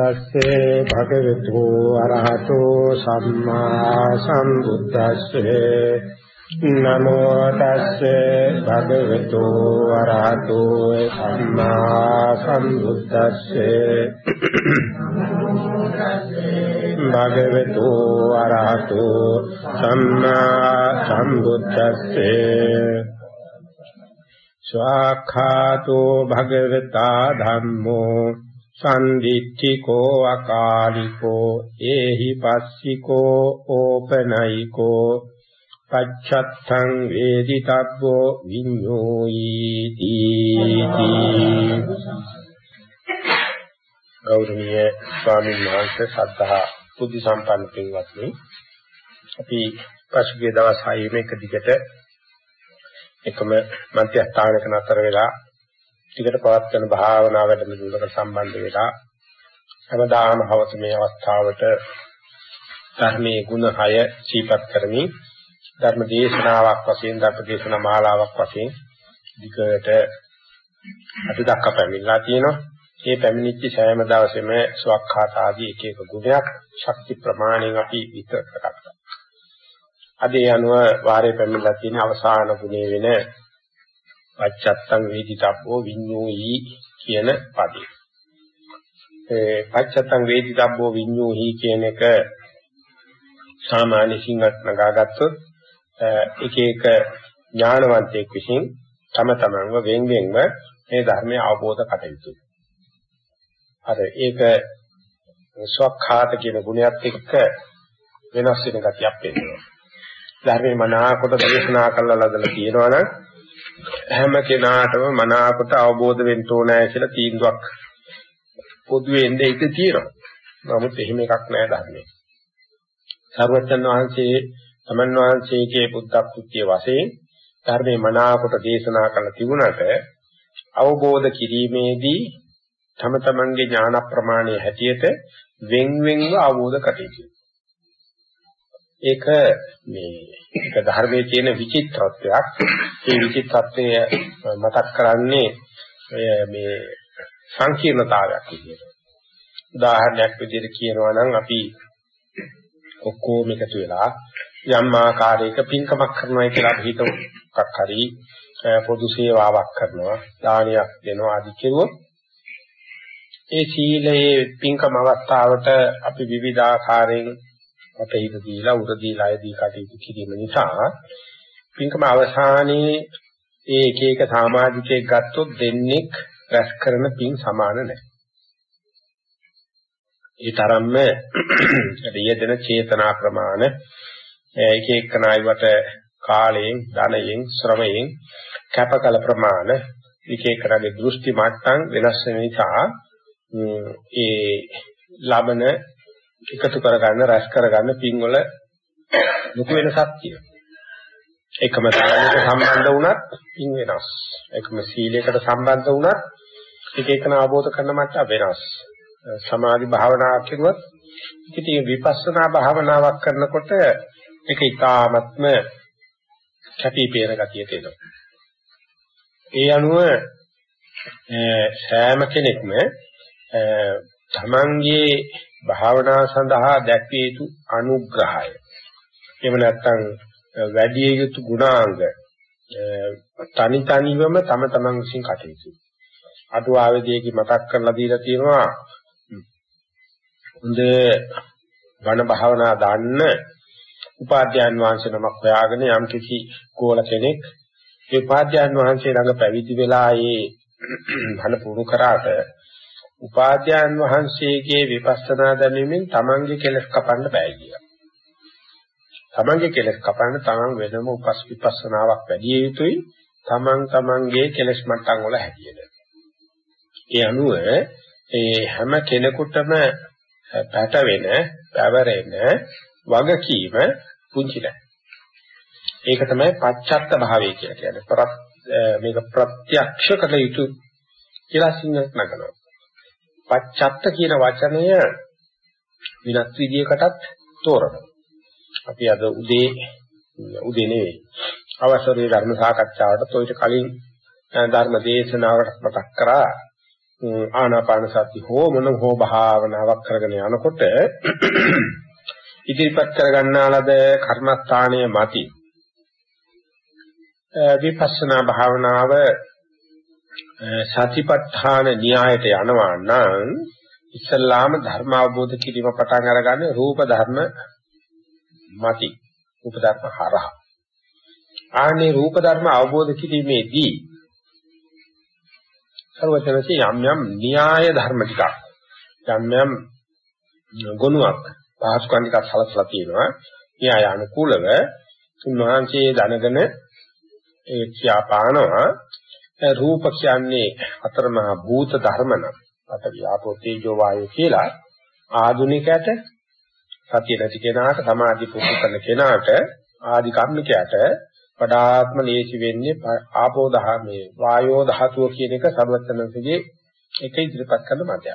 තස්සේ භගවතු අරහතෝ සම්මා සම්බුද්දස්සේ නමෝ තස්සේ භගවතු අරහතෝ සම්මා සම්බුද්දස්සේ භගවතු අරහතෝ සම්මා සම්බුද්දස්සේ ස්වාඛාතෝ භගවතා ධම්මෝ සන්දිට්ඨිකෝ අකාලිකෝ ඒහි පස්සිකෝ ඕපනයිකෝ පච්ඡත්තං වේදිතබ්බෝ විඤ්ඤෝයිති. ගෞරවනීය ස්වාමීන් වහන්සේ සද්ධා බුද්ධ සම්පන්න පින්වත්නි. අපි පසුගිය දවස් හයේ මේක දිගට එකම මධ්‍යස්ථානක නතර වෙලා ටිකට පවත්වන භාවනා වැඩමුළුවකට සම්බන්ධ වෙලා හැමදාම හවස මේ අවස්ථාවට ධර්මයේ ගුණ 6 සීපත් කරමින් ධර්ම දේශනාවක් වශයෙන් ධර්ම දේශනා මාලාවක් වශයෙන් දිගට අද දක්වා පැමිණලා තියෙනවා. මේ පැමිණිච්ච සෑම දවසෙම ස්වක්ඛාත ආදී එක එක ගුණයක් ශක්ති ප්‍රමාණයෙන් අපි විතර කරගත්තා. අද ඒ අනුව වාරේ පැමිණලා තියෙන අවසාන ගුණය වෙන පච්චත්තං වේදිතබ්බෝ විඤ්ඤෝහි කියන පදේ. ඒ පච්චත්තං වේදිතබ්බෝ විඤ්ඤෝහි කියන එක සාමාන්‍ය සිංහත් නගාගත්තොත් එක එක ඥානවන්තයෙක් විසින් තම තමන්ව වෙන් වෙන්ව මේ ධර්මය අවබෝධ කටයුතු. අර ඒක ස්වකහාත කියන ගුණයත් එක්ක වෙනස් වෙන ගතියක් පේනවා. ධර්මයේ මනාකොට දේශනා කළා ලදලා තියෙනවා නම් හැම කෙනාටම මනාවකට අවබෝධ වෙන්න ඕනෑ කියලා තීන්දුවක් පොදුවේ එන්නේ ඒක තියෙනවා. නමුත් එහෙම එකක් නෑ ධර්මයේ. සර්වචන් වහන්සේ තමන් වහන්සේගේ බුද්ධ කෘත්‍ය වශයෙන් ධර්මයේ මනාවකට දේශනා කළ තිබුණට අවබෝධ කිරීමේදී තම තමන්ගේ ඥාන ප්‍රමාණය හැටියට වෙන් වෙන්ව අවබෝධ කටයුතු. ඒක මේ ඒක ධර්මයේ තියෙන විචිත්‍රත්වයක්. ඒ විචිත්‍රත්වය මතක් කරන්නේ මේ සංකීර්ණතාවයක් විදිහට. උදාහරණයක් විදිහට කියනවා නම් අපි ඔක්කොම එකතු වෙලා යම් ආකාරයක පින්කමක් කරනවා කියලා අපි හිතමු. එකක් හරි පොදු සේවාවක් කරනවා, දානයක් දෙනවා ආදී කෙරුවොත් ඒ සීලයේ පින්කම අවස්ථාවට අපි විවිධාකාරයෙන් අපේ හිත දීලා උර දීලා අයදී කටයුතු කිරීම නිසා පින්කම අවසානයේ ඒ එක එක සමාජිකයෙක් ගත්තොත් දෙන්නෙක් රැස් කරන පින් සමාන නැහැ. ඒ තරම්ම යෙදෙන චේතනා ප්‍රමාණ එක එක නායවට කාලයෙන් ධනයෙන් ශ්‍රමයෙන් කැපකල ප්‍රමාණ එක එකරගේ දෘෂ්ටි මට්ටම් වෙනස් වෙන නිසා ඒ ලබන එකතු කරගන්න රැස් කරගන්න පින්වල ලොකු වෙනසක් තියෙනවා. එකම දානයකට සම්බන්ධ වුණත් පින් වෙනස්. එකම සීලයකට සම්බන්ධ වුණත් එක එකන අවබෝධ කරන මට්ටම වෙනස්. සමාධි භාවනාවක් කරුවත් ඉතින් විපස්සනා භාවනාවක් කරනකොට ඒක ඊ타ත්ම කැපිපේන ගතිය තියෙනවා. ඒ අනුව සෑම කෙනෙක්ම තමන්ගේ භාවනා සඳහා දැක්විය යුතු අනුග්‍රහය. එහෙම නැත්නම් වැඩි යුතු ගුණාංග තනි තනිවම තම තමන් විසින් කටයුතු. අටුවාවේදීකි මතක් කරලා දීලා තියෙනවා හොඳ වණ භාවනා දාන්න උපාධ්‍යයන් වහන්සේ නමක් හොයාගෙන යම් කිසි ගෝල කෙනෙක් ඒ උපාධ්‍යයන් වහන්සේ ළඟ පැවිදි වෙලා ඒ ධන පුරු කරාට උපාධ්‍යයන් වහන්සේගේ විපස්සනා දැනීමෙන් තමන්ගේ කෙලස් කපන්න බෑ කියලා. තමන්ගේ කෙලස් කපන්න තමන් වෙනම උපස් විපස්සනාවක් වැඩි යුතුයි. තමන් තමන්ගේ කෙලස් මට්ටම් වල හැටියට. ඒ අනුව ඒ හැම කෙනෙකුටම පැටවෙන, පැවරෙන වගකීම පුංචි නැහැ. ඒක තමයි පච්චත්ත භාවය කියලා කියන්නේ. මේක ප්‍රත්‍යක්ෂ කළ යුතු කියලා සිංහලට නගනවා. පච්චත්ත කියන වචනය විනත් විදියකටත් තෝරනවා. අපි අද උදේ උදේ නෙවෙයි. අවසරයේ ධර්ම සාකච්ඡාවට toite කලින් ධර්ම දේශනාවට මතක් කරා. ආනාපාන සති හෝ මොන හෝ භාවනාවක් කරගෙන යනකොට ඉදිරිපත් කරගන්නාලද කර්මස්ථානයේ මතී විපස්සනා භාවනාව සතිපට්ඨාන න්‍යායට යනවා නම් ඉස්ලාම ධර්ම අවබෝධ කිරීම පටන් අරගන්නේ රූප ධර්ම මති. රූප ධර්ම හරහා. ආනේ රූප ධර්ම අවබෝධ කිරීමේදී සර්වචනසේ යම් යම් න්‍යාය ධර්ම ටිකක් යම් යම් ගුණයක් පහසුකම් ටිකක් සලසලා තියෙනවා. න්‍යාය අනුකූලව උන්වහන්සේ දැනගෙන ඒ කියාපානවා රූප කියන්නේ අතරමහා භූත ධර්මන අත විආපෝ තේජෝ වායෝ කියලා ආධුනිකයට සතිය නැති කෙනාට සමාධි පුහුණු කරන කෙනාට ආදි කම්මිකයට වඩාත්ම ලේසි වෙන්නේ ආපෝ දහමේ වායෝ ධාතුව කියන එක සර්වඥන්සේගේ එක ඉදිරිපත් කරන මතය.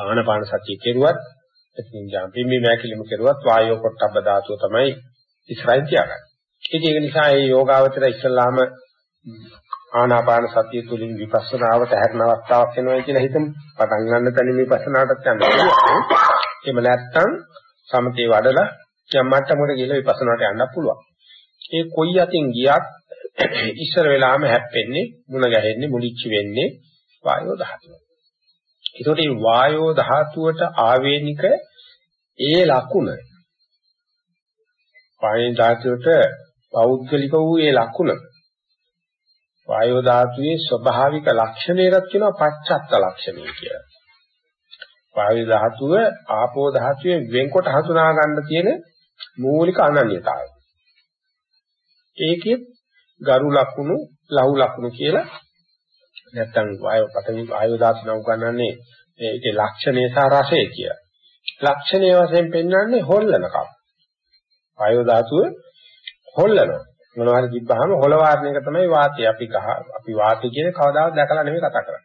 ආනපාන සතිය කෙරුවත් එතින් ජාම්පිමි මෑකිලිම කෙරුවත් වායෝ පොට්ටබ්බ ධාතුව තමයි ඉස්සරහින් තියාගන්නේ. ඉතින් ඒක නිසා මේ යෝගාවචර ඉස්සල්ලාම ආනාපාන සතිය තුළින් විපස්සනාවට හැරෙන අවස්ථාවක් වෙනවා කියලා හිතමු. පටන් ගන්න තැන විපස්සනාටත් යන්න පුළුවන්. එහෙම නැත්නම් සමතේ වඩලා යම් මට්ටමකට ගිහලා විපස්සනාට යන්න පුළුවන්. ඒ කොයි අතින් ගියත් ඉස්සර වෙලාම හැප්පෙන්නේ මුණ ගැහෙන්නේ මුලිච්ච වෙන්නේ වායෝ ධාතුව. ඒකට මේ වායෝ ධාතුවට ආවේනික ඒ ලකුණ වායෝ ධාතුවට පෞද්ගලික වූ ඒ ලකුණ වායෝ ධාතුවේ ස්වභාවික ලක්ෂණයකට කියනවා පච්චත්ත ලක්ෂණය කියලා. වායු ධාතුව ආපෝ ධාතුවේ වෙන්කොට හසුනා ගන්න තියෙන මූලික අනන්‍යතාවය. ඒකෙත් ගරු ලක්ෂණ, ලහු ලක්ෂණ කියලා නැත්තම් වායු පඨවි වායු ධාතු නම් ගන්නන්නේ ඒකේ ලක්ෂණය සහ රසය කියලා. ලක්ෂණයේ වශයෙන් පෙන්වන්නේ හොල්ලනකම්. වායු ධාතුව හොල්ලනවා. මොනවා හරි තිබ්බහම හොල වාරණ එක තමයි වාතය. අපි කහ අපි වාතය කියන්නේ කවදාවත් දැකලා නෙමෙයි කතා කරන්නේ.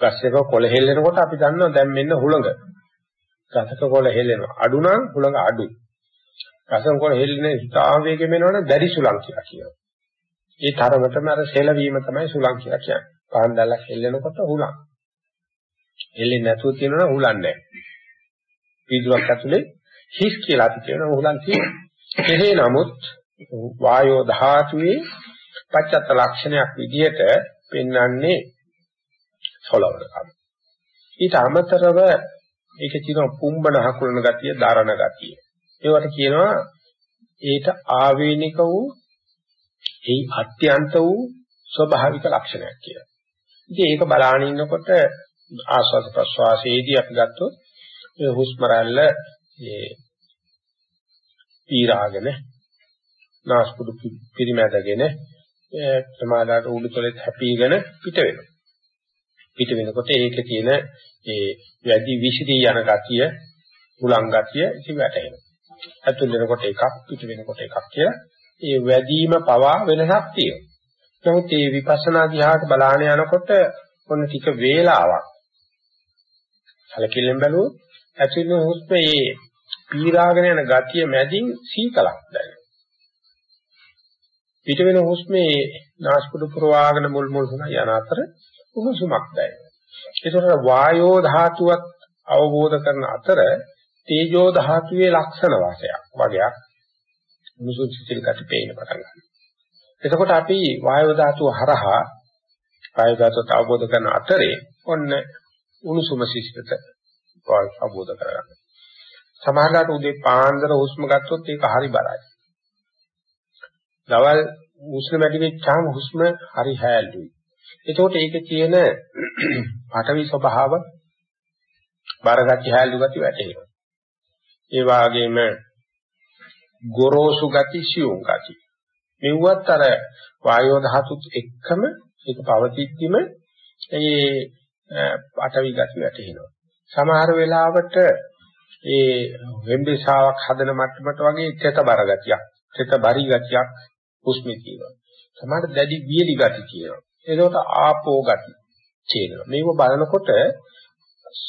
ගස් එක කොළ හෙල්ලෙනකොට අපි දන්නවා දැන් මෙන්න හුළඟ. ගසක කොළ හෙල්ලෙනවා. අඩු නම් හුළඟ අඩුයි. ගසක කොළ හෙල්ලෙන හිතාම වේගෙම එනවනම් දැඩි සුළං කියලා කියනවා. ඒ තරමටම අර සෙලවීම තමයි සුළං කියලා කියන්නේ. පහන් දැල්ලක් හෙල්ලෙනකොට හුළං. හෙල්ලෙන්නේ නැතුව තියෙනවනම් හුළං නැහැ. පීදුවක් ඇතුලේ හිස් කියලා අපි කියනවා හුළං තියෙනවා. කෙසේ නමුත් වායෝ ධාතුවේ පච්චත්ත ලක්ෂණයක් විදිහට පෙන්වන්නේ සොලවරකම. ඊට අමතරව ඒකේ තියෙන පුම්බන හකුලන ගතිය, දරණ ගතිය. ඒවට කියනවා ඒට ආවේනික වූ ඒ අත්‍යන්ත වූ ස්වභාවික ලක්ෂණයක් කියලා. ඉතින් ඒක බලාගෙන ඉන්නකොට ආස්වාද ප්‍රස්වාසයේදී අපි ගත්තොත් ඒ හුස්ම රැල්ල ඒ පීරාගෙන නාස්පුඩු පිරිමැදගෙන ප්‍රමාදාට උඩුතලෙත් හැපීගෙන පිට වෙනවා. පිට වෙනකොට ඒකේ තියෙන ඒ වැඩි විසිරී යන ගතිය, උලං ගතිය ඉති වැටෙනවා. ඇතුල් වෙනකොට එකක්, පිට වෙනකොට එකක් කියලා ඒ වැඩිම පවා වෙනසක් තියෙනවා. නමුත් මේ විපස්සනා දිහාට බලාන යනකොට ඔන්න ටික වේලාවක් සැලකිල්ලෙන් බැලුවොත් ඇතුල් වෙන හුස්මේ පීරාගෙන යන ගතිය මැදින් සීතලක් දැනෙනවා. පිට වෙන හුස්මේ නාස්පුඩු පුරවාගෙන මුල් මුල් හුන යන අතර උණුසුමක් දැනෙනවා. ඒතර වායෝ ධාතුවත් අවබෝධ කරන අතර තේජෝ ධාතුවේ ලක්ෂණ වාසයක් වගේක් උණුසුම් සිසිල් ගති පේන්න පටන් ගන්නවා. එතකොට අපි වායෝ ධාතුව හරහා වායෝ ධාතුවට අවබෝධ කරන අතරේ ඔන්න උණුසුම සිසිලත අවබෝධ කරගන්න. සමහරවිට උදේ පාන්දර හුස්ම ගත්තොත් ඒක හරි බරයි. දවල් හුස්ම වැඩි වෙච්චාම හුස්ම හරි හැල්ලුයි. එතකොට ඒකේ තියෙන පටවි ස්වභාව බරගති හැල්ලු ගති වැටෙනවා. ඒ වගේම ගොරෝසු ගති සියුම් ගති. මෙව්වත් අර වායෝ ධාතුත් එක්කම ඒක පවතිද්දිම ඒ පටවි ගති වැටෙනවා. සමහර වෙලාවට ඒ වෙම්බේසාවක් හදන මට්ටමට වගේ තෙත බර ගතියක්, තෙත බරි ගතියක් හුස්මේ තියෙනවා. සමහර දැඩි වියලි ගති තියෙනවා. ඒකට ආපෝ ගති තියෙනවා. මේව බලනකොට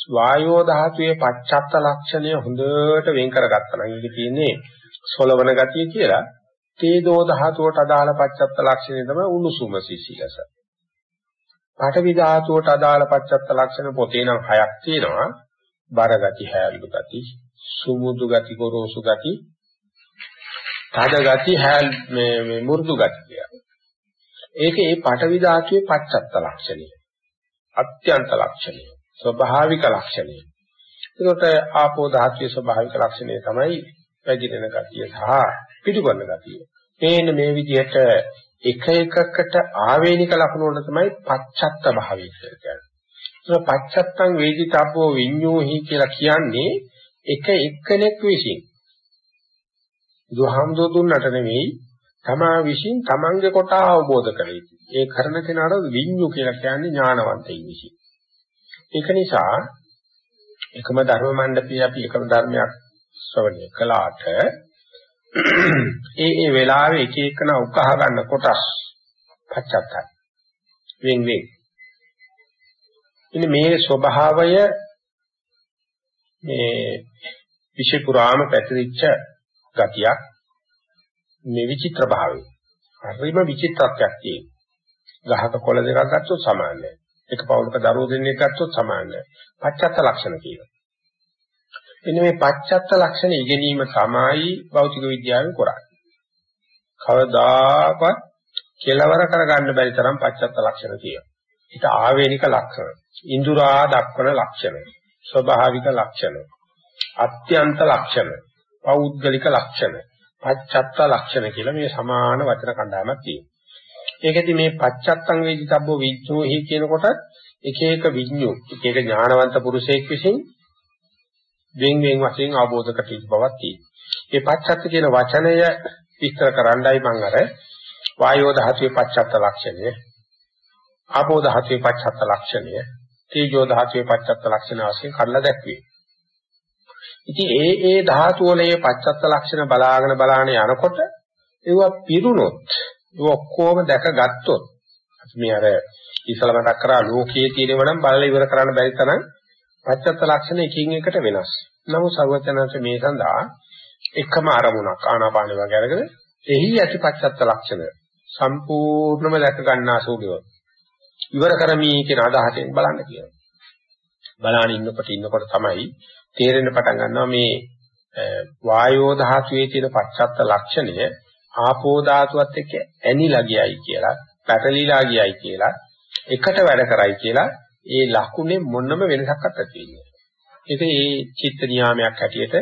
වායෝ ධාතුවේ පච්චත්ත ලක්ෂණය හොඳට වෙන් කරගත්තා නම් ඒකේ තියෙන්නේ සොලවන ගතිය කියලා. තේදෝ ධාතුවට අදාළ පච්චත්ත ලක්ෂණය තමයි උණුසුම සිසිලස. පඨවි ධාතුවට අදාළ පච්චත්ත ලක්ෂණ පොතේ නම් හයක් තියෙනවා. බර ගති, හැලු ගති, සුමුදු ගති, ගොරෝසු ගති, තද ගති, හැල් මේ මේ මෘදු ගති කියලා. ඒකේ මේ පඨවි ධාතුවේ පච්චත්ත ලක්ෂණය. අත්‍යන්ත ලක්ෂණය. ස්වභාවික ලක්ෂණය. ඒකට ආපෝ ධාතුවේ ස්වභාවික ලක්ෂණය තමයි වැగిරෙන ගතිය සහ පිටුපන්න ගතිය. මේන මේ විදිහට එක එකකට ආවේනික ලක්ෂණ වල තමයි පච්චත්ත භාවය කියලා කියන්නේ. ඒක පච්චත්තං වේදිතබ්බෝ විඤ්ඤෝහි කියලා කියන්නේ එක එක්කෙනෙක් විසින් දුහම්දෝ දුන්නට නෙවෙයි තමා විසින් තමන්ගේ කොට අවබෝධ කර යුතුයි. ඒ කරන කෙනාට විඤ්ඤු කියලා කියන්නේ ඥානවන්තයින් විසින්. ඒක නිසා එකම ධර්ම මණ්ඩපයේ අපි එකම ධර්මයක් ශ්‍රවණය කළාට ඒ ඒ වෙලාවේ එක එකන උකහා ගන්න කොටස් පච්චත්තයි. වෙන් වෙන්. ඉතින් මේ ස්වභාවය මේ විශේෂ පුරාම පැතිරිච්ච ගතියක් මේ විචිත්‍ර භාවය. හරිම විචිත්‍රත්වයක් තියෙන. ගහක කොළ දෙකක් ගත්තොත් සමානයි. එක පවුලක දරුවෝ දෙන්නෙක් ගත්තොත් සමානයි. පච්චත්ත ලක්ෂණ කියනවා. එන්න මේ පච්චත්ත ලක්ෂණ ඉගෙනීම තමයි භෞතික විද්‍යාවෙන් කරන්නේ. කවදාකවත් කෙලවර කරගන්න බැරි තරම් පච්චත්ත ලක්ෂණ තියෙනවා. ඒක ආවේනික ලක්ෂණ. ඉන්ද්‍රා දක්වන ලක්ෂණ. ස්වභාවික ලක්ෂණ. අත්‍යන්ත ලක්ෂණ. පෞද්ගලික ලක්ෂණ. පච්චත්ත ලක්ෂණ කියලා මේ සමාන වචන කණ්ඩායමක් තියෙනවා. ඒකෙදි මේ පච්චත්තං වේදිතබ්බෝ විඥෝහි කියනකොට එක එක විඥු එක එක ඥානවන්ත පුරුෂයෙක් විසින් වෙන් වෙන් වශයෙන් අවබෝධ කටයුතු බවක් තියෙනවා. මේ පච්චත්ත කියන වචනය විස්තර කරන්නයි මම අර වායෝ ධාතුවේ පච්චත්ත ලක්ෂණය, ආපෝ ධාතුවේ පච්චත්ත ලක්ෂණය, තේජෝ ධාතුවේ පච්චත්ත ලක්ෂණ වශයෙන් කඩලා දැක්වේ. ඉතින් ඒ ඒ ධාතු වලේ පච්චත්ත ලක්ෂණ බලාගෙන බලාගෙන යනකොට ඒවා පිරුණොත් ඒ ඔක්කොම දැකගත්තොත් මේ අර ඉස්සල මතක් කරා ලෝකයේ තියෙනව නම් බලලා ඉවර කරන්න බැරි තරම් පච්චත්ත ලක්ෂණ එකින් එකට වෙනස්. නමුත් සර්වඥාන්සේ මේ සඳහා එකම අරමුණක් ආනාපාන වගේ අරගෙන එහි ඇති පච්චත්ත ලක්ෂණ සම්පූර්ණම දැක ගන්නා සූලිව ඉවර කරමි කියන අදහසෙන් බලන්න කියනවා. බලාන ඉන්නකොට ඉන්නකොට තමයි තේරෙන්න පටන් ගන්නවා මේ වායෝ ධාතුවේ තියෙන පච්චත්ත ලක්ෂණය ආපෝ ධාතුවත් එක්ක ඇනිලා ගියයි කියලා, පැටලිලා ගියයි කියලා, එකට වැඩ කරයි කියලා ඒ ලකුණේ මොනම වෙනසක් නැති වෙන්නේ. ඒක ඒ චිත්ත නියාමයක් හැටියට,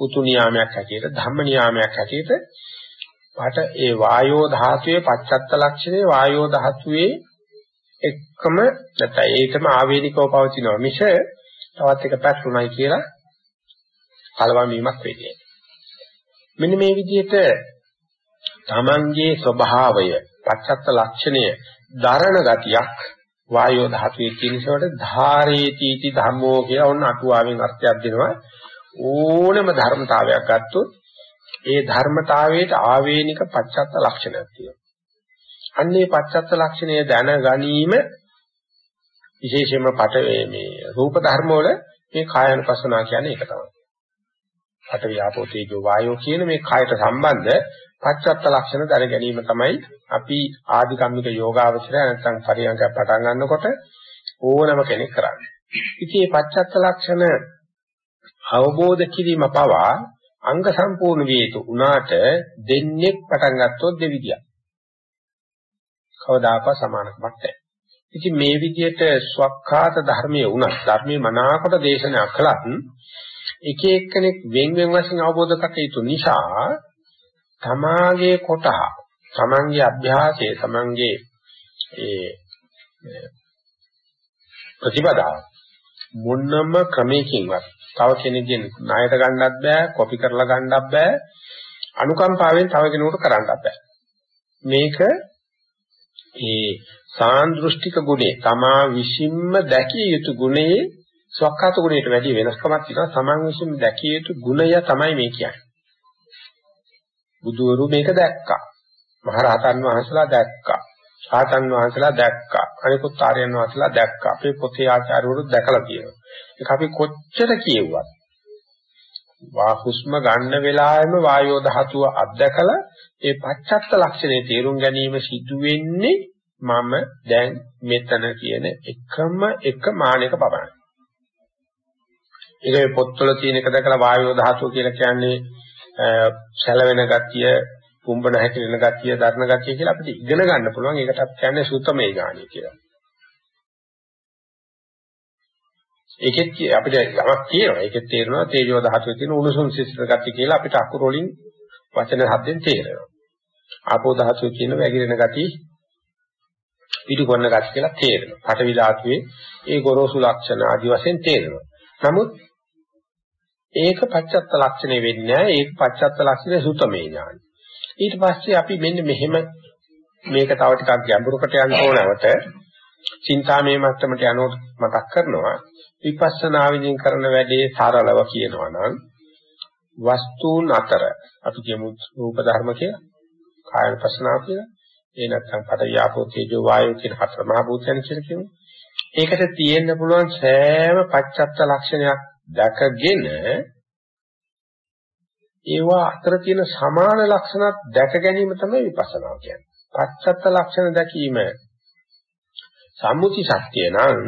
උතු නියාමයක් හැටියට, ධම්ම නියාමයක් හැටියට පාට ඒ වායෝ ධාතුවේ පච්චත්ත ලක්ෂණේ වායෝ ධාතුවේ එක්කම නැත්නම් ඒකම ආවේනිකව පවතිනවා මිස තවත් එක පැටලුණයි කියලා කලවම් වීමක් වෙන්නේ. මෙන්න මේ විදිහට තමන්ගේ ස්වභාවය, පච්චත්ත ලක්ෂණය, දරණ ගතියක් වායෝ ධාතුවේ කියනසවට ධාරේතිති ධම්මෝ කියලා ඔන්න අටුවාවෙන් අර්ථයක් දෙනවා. ඕනම ධර්මතාවයක් ගත්තොත් ඒ ධර්මතාවයට ආවේනික පච්චත්ත ලක්ෂණයක් තියෙනවා. අන්නේ පච්චත්ත ලක්ෂණය දැන ගැනීම විශේෂයෙන්ම පට මේ රූප ධර්ම වල මේ කායනුපස්සනා කියන්නේ ඒක තමයි. පට වියාපෝ තේජෝ වායෝ කියන මේ කායට සම්බන්ධ පච්චත්ත ලක්ෂණ දැන ගැනීම තමයි අපි ආධිකම්මික යෝගාවචරය නැත්නම් පරියන්ක පටන් ගන්නකොට ඕනම කෙනෙක් කරන්නේ. ඉතින් මේ පච්චත්ත ලක්ෂණ අවබෝධ කිරීම පවා අංග සම්පූර්ණ විය යුතු උනාට දෙන්නේ පටන් ගත්තොත් දෙවිදියක්. කවදාකවත් සමානකමක් නැහැ. ඉතින් මේ විදිහට ස්වකහාත ධර්මයේ උනත් ධර්මයේ මනාකොට දේශනා කළත් එක එක්කෙනෙක් වෙන් වෙන් වශයෙන් අවබෝධ කටයුතු නිසා තමාගේ කොටහ තමන්ගේ අභ්‍යාසය තමන්ගේ ඒ ප්‍රතිපදාව මොනම ක්‍රමයකින්වත් තව කෙනෙක්ගෙන් ණයට ගන්නත් බෑ කොපි කරලා ගන්නත් බෑ අනුකම්පාවෙන් තව කෙනෙකුට කරන්නත් බෑ මේක ඒ සාන්දෘෂ්ටික ගුණේ තමා විසින්ම දැකිය යුතු ගුණයේ සවක්කාත ගුණයට වැඩි වෙනස්කමක් තියෙනවා. සමන් විසින් දැකිය යුතු ගුණය තමයි මේ කියන්නේ. බුදුවරු මේක දැක්කා. මහරහතන් වහන්සේලා දැක්කා. සාතන් වහන්සේලා දැක්කා. අනිකුත් ආර්යයන් වහන්සේලා දැක්කා. අපේ පොතේ ආචාර්යවරු දැකලා තියෙනවා. ඒක අපි කොච්චර කියෙව්වත් වා හුස්ම ගන්න වෙලාවෙම වායෝ ධාතුව අත්දකලා ඒ පච්චත්ත ලක්ෂණේ තේරුම් ගැනීම සිදු වෙන්නේ මම දැන් මෙතන කියන එකම එක මානයක පමණයි. ඒක පොත්වල තියෙන එක දැකලා වායෝ ධාතුව කියලා කියන්නේ සැලවෙන ගතිය, කුඹන හැකිලෙන ගතිය, දරණ ගතිය කියලා අපිට ඉගෙන ගන්න පුළුවන්. ඒකට අපි කියන්නේ සුතමේ ඥානය කියලා. ඒකෙත් අපිට යමක් කියනවා. ඒකෙත් තේරෙනවා තේජෝ ධාතුවේ තියෙන උණුසුම් සිසිල ගතිය කියලා අපිට අකුරු වලින් වචන හදෙන් තේරෙනවා. ආපෝ ධාතුවේ තියෙන වැగిරෙන ගතිය පිටු කරන ගතිය කියලා තේරෙනවා. පඨවි ධාතුවේ ඒ ගොරෝසු ලක්ෂණ ආදි වශයෙන් තේරෙනවා. නමුත් ඒක පච්චත්ත ලක්ෂණේ වෙන්නේ නැහැ. ඒක පච්චත්ත ලක්ෂණේ සුතමේ ඥානයි. ඊට පස්සේ අපි මෙන්න මෙහෙම මේක තව ටිකක් ගැඹුරකට යන්න ඕනවට චින්තාමේ මට්ටමට යනකොට මතක් කරනවා විපස්සනා විදිහින් කරන වැඩේ සරලව කියනවා නම් වස්තුන් අතර අපි කියමු රූප ධර්ම කියලා කාය විපස්සනා කියලා ඒ නැත්නම් පට වියාපෝ තේජෝ වායෝ කියන හතර මහ භූතයන් කියලා කියමු ඒකට තියෙන්න පුළුවන් සෑම පච්චත්ත ලක්ෂණයක් දැකගෙන ඒවා අතර තියෙන සමාන ලක්ෂණත් දැක ගැනීම තමයි විපස්සනා කියන්නේ. පච්චත්ත ලක්ෂණ දැකීම සම්මුති සත්‍ය නම්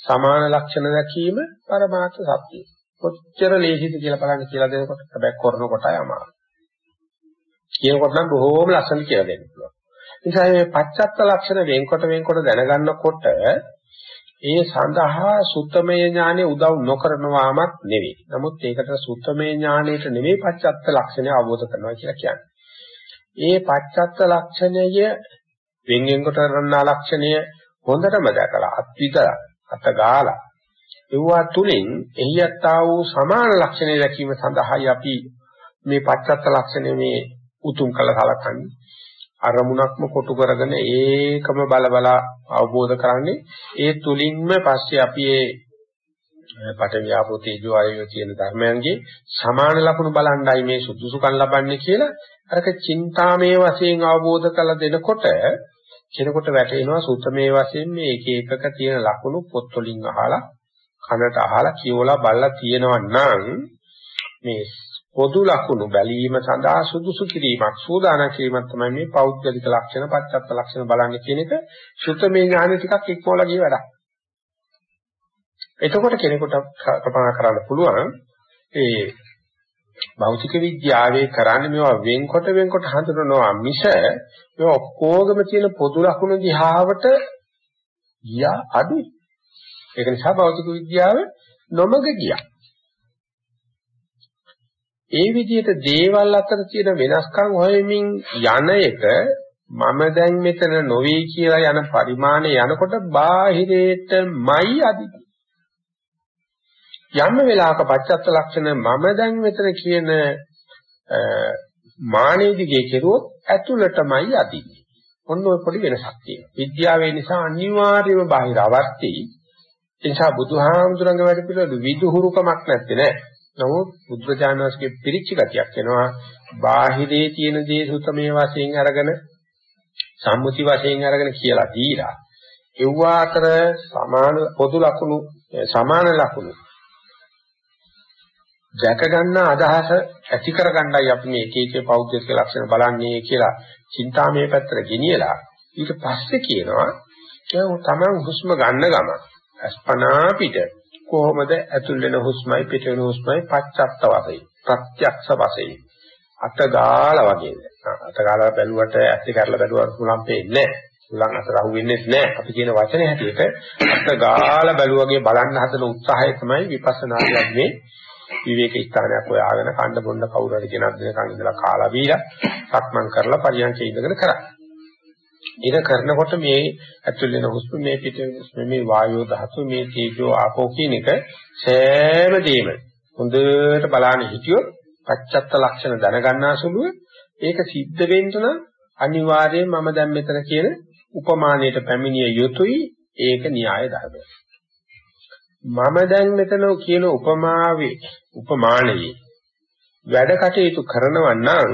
සමාන ලක්ෂණ දැකීම පරමාර්ථ සත්‍යය. කොච්චර ලේසිද කියලා බලන්න කියලා දෙනකොට හැබැයි කරන කොටයි අමාරු. කියනකොට නම් බොහෝම ලස්සන කියලා දෙන්න පුළුවන්. නිසා මේ පච්චත්ත ලක්ෂණ වෙන්කොට වෙන්කොට දැනගන්නකොට ඒ සඳහා සුත්තමය ඥානෙ උදව් නොකරනවාමත් නෙවෙයි. නමුත් ඒකට සුත්තමය ඥානෙට නෙවෙයි පච්චත්ත ලක්ෂණය අවබෝධ කරනවා කියලා කියන්නේ. ඒ පච්චත්ත ලක්ෂණය වෙන්ගෙන් කොට කරනා ලක්ෂණය හොඳටම දැකලා අත්විදලා අත ගාලා ඒවා තුලින් එහියත්තා වූ සමාන ලක්ෂණ දැකීම සඳහායි අපි මේ පච්චත්ත ලක්ෂණ මේ උතුම් කළ සලකන්නේ අරමුණක්ම කොටු කරගෙන ඒකම බල බල අවබෝධ කරන්නේ ඒ තුලින්ම පස්සේ අපි ඒ පටවියාපෝ තේජෝ ආයෝ කියන ධර්මයන්ගේ සමාන ලක්ෂණ බලණ්ඩයි මේ සුදුසුකම් ලබන්නේ කියලා අරක චින්තාමේ වශයෙන් අවබෝධ කළ දෙනකොට කෙනෙකුට වැටෙනවා සුත්තමේ වශයෙන් මේ එක එකක තියෙන ලකුණු පොත් වලින් අහලා කනට අහලා කියවලා බලලා තියෙනවා නම් මේ පොදු ලකුණු බැලීම සඳහා සුදුසු කිරීමක් සූදානම් කිරීමක් තමයි මේ පෞද්ගලික ලක්ෂණ පච්චත්ත ලක්ෂණ බලන්නේ කියන එක සුත්තමේ ඥානෙ ටිකක් ඉක්මවලා ගිය වැඩක්. එතකොට කෙනෙකුට කල්පනා කරන්න පුළුවන් ඒ භෞතික විද්‍යාවේ කරන්නේ මේවා වෙන්කොට වෙන්කොට හඳුනනවා මිස මේ ඔක්කොගම තියෙන පොදු ලක්ෂණ දිහාවට ගියා අඩුයි. ඒක නිසා භෞතික විද්‍යාව නොමග ගියා. ඒ විදිහට දේවල් අතර තියෙන වෙනස්කම් හොයමින් යන එක මම දැන් මෙතන නොවේ කියලා යන පරිමාණය යනකොට බාහිරේටමයි අදින්නේ. යම් වෙලාවක පච්චත්ත ලක්ෂණ මම දැන් මෙතන කියන මානෙ දිගේ කෙරුවොත් ඇතුළටමයි අදින්නේ. ඔන්න ඔය පොඩි වෙනසක් තියෙනවා. විද්‍යාවේ නිසා අනිවාර්යයෙන්ම බාහිර අවස්ථි. ඒ නිසා බුදුහාමුදුරන්ගේ වැඩ පිළිවෙල විදුහුරුකමක් නැත්තේ නෑ. නමුත් බුද්ධජානනාස්ගේ පිරිච්ච ගතියක් වෙනවා. බාහිරේ තියෙන දේ සුතමේ වශයෙන් අරගෙන සම්මුති වශයෙන් අරගෙන කියලා දීලා. ඒවා අතර සමාන පොදු ලක්ෂණ සමාන ලක්ෂණ දැක ගන්න අදහස ඇති කර ගන්නයි අපි මේ එක එක පෞද්ගලික ලක්ෂණ බලන්නේ කියලා චින්තාමය පැත්තට ගෙනියලා ඊට පස්සේ කියනවා ඒ තමන් හුස්ම ගන්න ගම අස්පනා පිට. කොහොමද ඇතුල් වෙන හුස්මයි පිට වෙන හුස්මයි පච්චත්ත වශයෙන් ප්‍රත්‍යක්ෂ වශයෙන්. අත ගාලා වගේ. අත ගාලා බැලුවට ඇස් දෙක කරලා බැලුවට මුලම් පේන්නේ නැහැ. උලන් අතර අහු වෙන්නේ නැහැ. අපි කියන වචනේ හැටියට අත ගාලා බැලුවගේ බලන්න හදන උත්සාහය තමයි විපස්සනා කියන්නේ. විවේක ස්ථානයක් හොයාගෙන කණ්ඩ බොණ්ඩ කවුරු හරි කෙනෙක් දෙනකන් ඉඳලා කාලා බීලා සක්මන් කරලා පරියන්කේ ඉඳගෙන කරන්නේ. ඒක කරනකොට මේ ඇතුල් වෙන හුස්ම මේ පිට හුස්ම මේ වායෝ ධාතු මේ තේජෝ ආපෝ කියන එක සෑම දෙයක්ම හොඳට බලන්න හිටියොත් පච්චත්ත ලක්ෂණ දැනගන්නා සුළුව ඒක සිද්ධ වෙන්න නම් අනිවාර්යයෙන් මම දැන් මෙතන කියන උපමානයට පැමිණිය යුතුයි ඒක න්‍යාය ධර්මයක්. මම දැන් මෙතන කියන උපමාවේ උපමානයේ වැඩ කටයුතු කරනවා නම්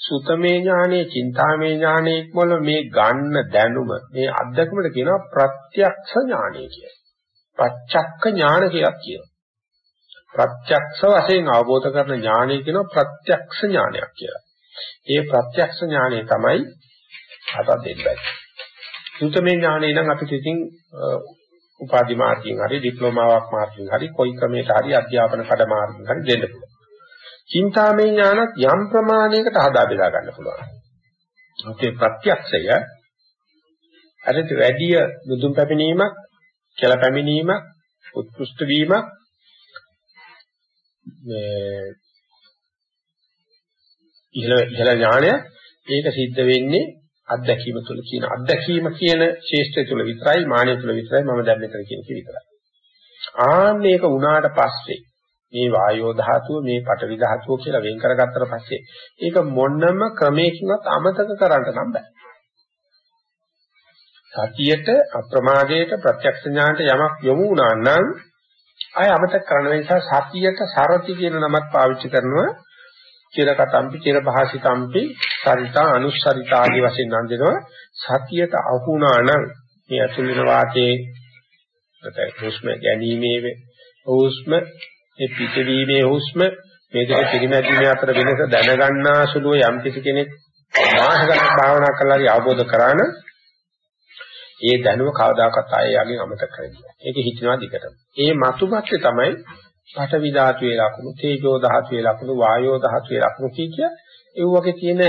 සුතමේ ඥානෙ, චින්තාමේ ඥානෙ වල මේ ගන්න දැනුම මේ අත්දැකීමට කියනවා ප්‍රත්‍යක්ෂ ඥානෙ කියලා. ප්‍රත්‍යක්ෂ ඥාන කියලා කියනවා. ප්‍රත්‍යක්ෂ වශයෙන් අවබෝධ කරන ඥානය කියනවා ප්‍රත්‍යක්ෂ ඥානයක් කියලා. ඒ ප්‍රත්‍යක්ෂ ඥානය තමයි අත දෙන්නයි. සුතමේ ඥානය නම් අපිට ඉතින් උපාධි මාර්ගයෙන් හරි ඩිප්ලෝමාවක් මාර්ගයෙන් හරි කොයි ක්‍රමයකට හරි අධ්‍යාපන කඩ මාර්ගයෙන් හරි දෙන්න පුළුවන්. චින්තාමය ඥානත් යම් ප්‍රමාණයකට හදා බෙදා ගන්න පුළුවන්. අපේ ප්‍රත්‍යක්ෂය අරට වැඩි දුදුම් පැමිණීමක්, කියලා පැමිණීමක්, උත්කෘෂ්ඨ වීමක් මේ ඉහළ ඉහළ ඥානය ඒක සිද්ධ වෙන්නේ අත්දැකීම තුළ කියන අත්දැකීම කියන ශේෂ්ත්‍රය තුළ විතරයි මානෙ තුළ විතරයි මම දැන් මෙතන කියන කි විතරයි. ආන්න මේක වුණාට පස්සේ මේ වායෝ ධාතුව මේ පඨවි ධාතුව කියලා වෙන් කරගත්තට පස්සේ ඒක මොනම ක්‍රමයකින්වත් අමතක කරන්න නම් බෑ. සතියට අප්‍රමාදයට ප්‍රත්‍යක්ෂ ඥානට යමක් යොමු වුණා නම් ආය අමතක කරන නිසා සතියට සරති කියන නමක් පාවිච්චි කරනවා චිරකටම්පි චිරභාසිතම්පි සරිතා අනුස්සරිතා ආදී වශයෙන් නම් දෙනවා සතියට අහුණා නම් මේ අතුලින වාතයේ හුස්ම ගැනීමේ හුස්ම ඒ පිටවීමේ හුස්ම මේ දෙක පිරිමැදීමේ අතර වෙනස දැනගන්නා සුළුව යම් කිසි කෙනෙක් මාස ගණන් භාවනා කළා හරි අවබෝධ කරාන ඒ දැනුම කවදාකවත් ආයෙ යකින් අමතක කරන්නේ. ඒක හිතනවා දිගටම. ඒ මතුපත්ේ තමයි පඨවි ධාතුවේ ලක්ෂණ, තේජෝ ධාතුවේ ලක්ෂණ, වායෝ ධාතුවේ ලක්ෂණ කිය ඒ වගේ තියෙන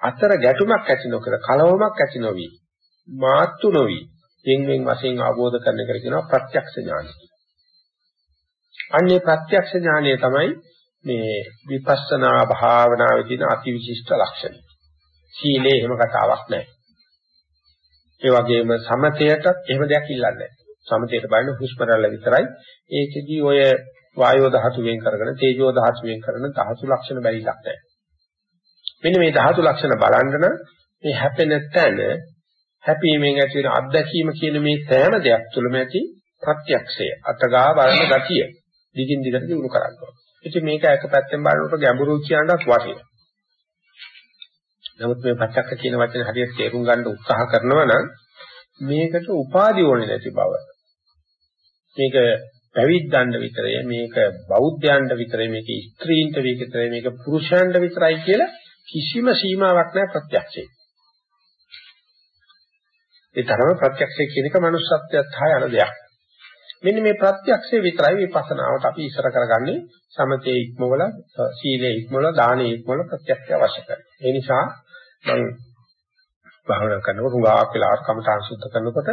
අතර ගැටුමක් ඇති නොකර කලවමක් ඇති නොවි මාත්තු නොවි දෙන්වෙන් වශයෙන් අවබෝධ කරන එක කියනවා ප්‍රත්‍යක්ෂ ඥානය. අන්නේ ප්‍රත්‍යක්ෂ ඥානය තමයි මේ විපස්සනා භාවනාවේ තියෙන අතිවිශිෂ්ට ලක්ෂණය. සීලේ එහෙම කතාවක් නැහැ. ඒ වගේම සමතයටත් එහෙම දෙයක් ඉල්ලන්නේ නැහැ. සමතයට බලන හුස්ම රැල්ල විතරයි. ඒකෙදි ඔය වායෝ ධාතු වෙන් කරගෙන තේජෝ ධාතු වෙන් කරන ධාතු ලක්ෂණ බැරිලක් නැහැ. මෙන්න මේ ධාතු ලක්ෂණ බලන්න නම් මේ හැපෙන තැන හැපීමෙන් ඇති වෙන අත්දැකීම කියන මේ සෑම දෙයක් තුළම ඇති ප්‍රත්‍යක්ෂය අතගා බලන ගතිය දිගින් දිගට දිනු කරනවා. ඉතින් මේක එක පැත්තෙන් බලනකොට ගැඹුරු කියනවත් වටිනවා. නමුත් මේ ප්‍රත්‍යක්ෂ කියන වචනේ හරියට තේරුම් ගන්න උත්සාහ කරනවා නම් මේකට උපාදි ඕනේ නැති බව. මේක පැවිද්දන්ට විතරයි මේක බෞද්ධයන්ට විතරයි මේක ස්ත්‍රීන්ට විතරයි මේක පුරුෂයන්ට විතරයි කියලා කිසිම සීමාවක් නැහැ ප්‍රත්‍යක්ෂේ. ඒ තරම ප්‍රත්‍යක්ෂය කියන එක manussත්වයට හා යන දෙයක්. මෙන්න මේ ප්‍රත්‍යක්ෂය විතරයි විපස්සනාවට අපි ඉස්සර කරගන්නේ සමතේ ඉක්මවල සීලේ ඉක්මවල දානේ ඉක්මවල ප්‍රත්‍යක්ෂය අවශ්‍ය කරයි. ඒ නිසා මම භාවනා කරනකොට හුඟක් වෙලාවට කමඨාන් සුද්ධ කරනකොට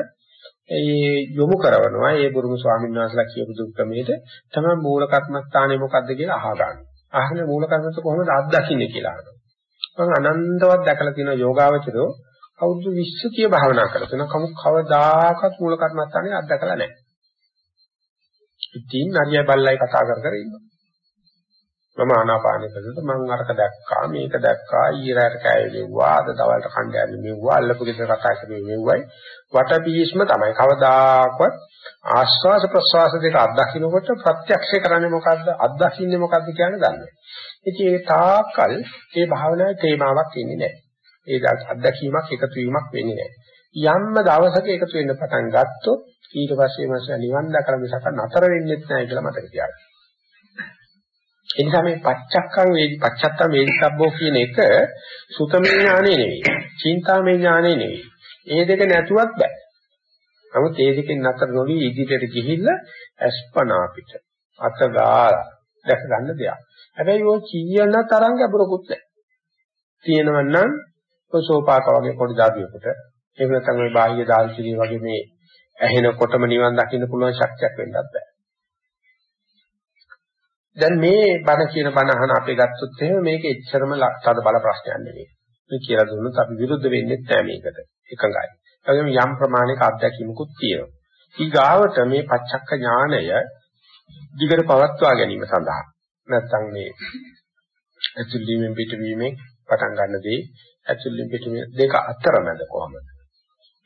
ඒ යොමු කරනවා ඒ බුරුම ස්වාමීන් වහන්සේලා කියපු දුක් ක්‍රමයට තමයි මූල කර්මස්ථානේ මොකද්ද කියලා අහගන්න. අහන්නේ මූල කර්මස්ථ කොහොමද අත්දකින්නේ කියලා අහනවා. මම අනන්තවත් දැකලා තියෙන යෝගාවචරෝ අවුරුදු 20 කිය භාවනා කරලා තියෙනවා. කමු කවදාකවත් මූල කර්මස්ථානේ අත්දකලා නැහැ. ඉතින් නරිය බල්ලයි කතා කර කර ඉන්නවා. මම ආනාපානෙ කරනකොට මම අරක දැක්කා මේක දැක්කා ඊරාට කෑවේ මෙව්වා අද දවල්ට කණ්ඩායම් මෙව්වා අල්ලපු ගෙදර කතා කරේ මෙව්වයි වටපියීස්ම තමයි කවදාකවත් ආස්වාස ප්‍රස්වාස දෙක අත්දකින්නකොට ප්‍රත්‍යක්ෂ කරන්නේ මොකද්ද අත්දකින්නේ මොකද්ද කියන්නේ දන්නේ. ඉතින් ඒ තාකල් ඒ භාවනාවේ තේමාවක් ඉන්නේ නැහැ. ඒ අත්දැකීමක් එකතු වීමක් වෙන්නේ නැහැ. යම්ම දවසක එකතු වෙන්න පටන් ගත්තොත් ඊට පස්සේ මාස නිවන් දැකලා මිසක නතර වෙන්නේ නැහැ කියලා මතක තියාගන්න. ඒ නිසා මේ පච්චක්කම් වේදි පච්චත්තම් වේදිකබ්බෝ කියන එක සුතමේ ඥානෙ නෙවෙයි. චින්තාමේ ඥානෙ නෙවෙයි. ඒ දෙක නැතුවත් බෑ. නමුත් ඒ දෙකෙන් නතර නොවි ඉදිරියට ගිහිල්ලා අස්පනා පිට අතගාලා දැක ගන්න දෙයක්. හැබැයි ඔය කීයන තරම් ගැඹුරකුත් නැහැ. තියෙනවනම් ඔය සෝපාක වගේ පොඩි දාඩියකට එහෙම නැත්නම් මේ බාහ්‍ය දාර්ශනික වගේ මේ ඇහෙනකොටම නිවන් දකින්න පුළුවන් ශක්තියක් වෙන්නත් බෑ. දැන් මේ බණ කියන බණ අහන අපේ ගත්තොත් එහෙම මේක එච්චරම තද බල ප්‍රශ්නයක් නෙවෙයි. මේ කියලා දුන්නොත් අපි විරුද්ධ වෙන්නේ නැහැ මේකට. එකඟයි. ඒ වගේම යම් ප්‍රමාණයක අත්දැකීමකුත් තියෙනවා. ඊගාවට මේ පච්චක්ක ඥානය දිගට පවත්වා ගැනීම සඳහා නැත්නම් මේ ඇතුළීමෙන් පිටවීමෙන් පටන් ගන්න දේ ඇතුළීම් පිටවීම දෙක අතරමැද කොහමද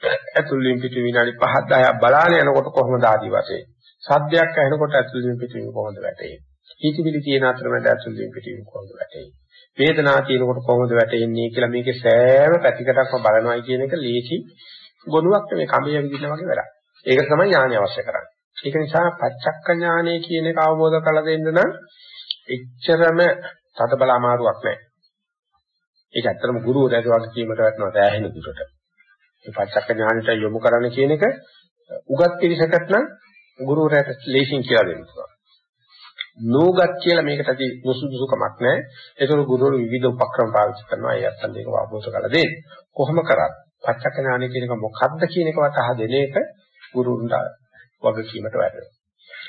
ඇතුළීම් පිටවීම විනාඩි 5 10ක් බලාගෙන යනකොට කොහොමද ආදි වශයෙන් සද්දයක් ඇහෙනකොට ඇතුළීම් පිටවීම කොහොමද වැටෙන්නේ හිතවිලි තියෙන අතරමැද ඇතුළීම් පිටවීම කොහොමද වැටෙන්නේ වේදනාව තියෙනකොට කොහොමද වැටෙන්නේ කියලා මේකේ සෑම පැතිකඩක්ම බලනවායි කියන එක ලේසි ගොනුවක් මේ කඹේ විදිහට වගේ වැඩක්. ඒක තමයි ඥානය අවශ්‍ය කරන්නේ. ඒක නිසා පච්චක්ක ඥානය කියන එක අවබෝධ කරලා දෙන්න නම් එච්චරම තදබල අමාරුවක් නැහැ. ඒක ඇත්තටම ගුරුවරයාගේ වගකීමට වැටෙනවා දැහැහෙන දුරට. මේ පච්චක්ක ඥානයට යොමු කරන්න කියන එක උගත් පිරිසකට නම් ගුරුවරයාට ලේසින් කියලා දෙන්න පුළුවන්. නෝගත් කියලා මේකට ඇති නුසුදුසුකමක් නැහැ. ඒතර ගුරුවරු විවිධ උපක්‍රම පාවිච්චි කරනවා. ඒ අත්තන් දෙක අවබෝධ කරලා දෙන්න. කොහොම කරත් පච්චක්ක ඥානය කියන එක මොකක්ද කියන එකවත් අහදෙන එක ගුරුවරුන්ට වගකීමට වැටෙනවා.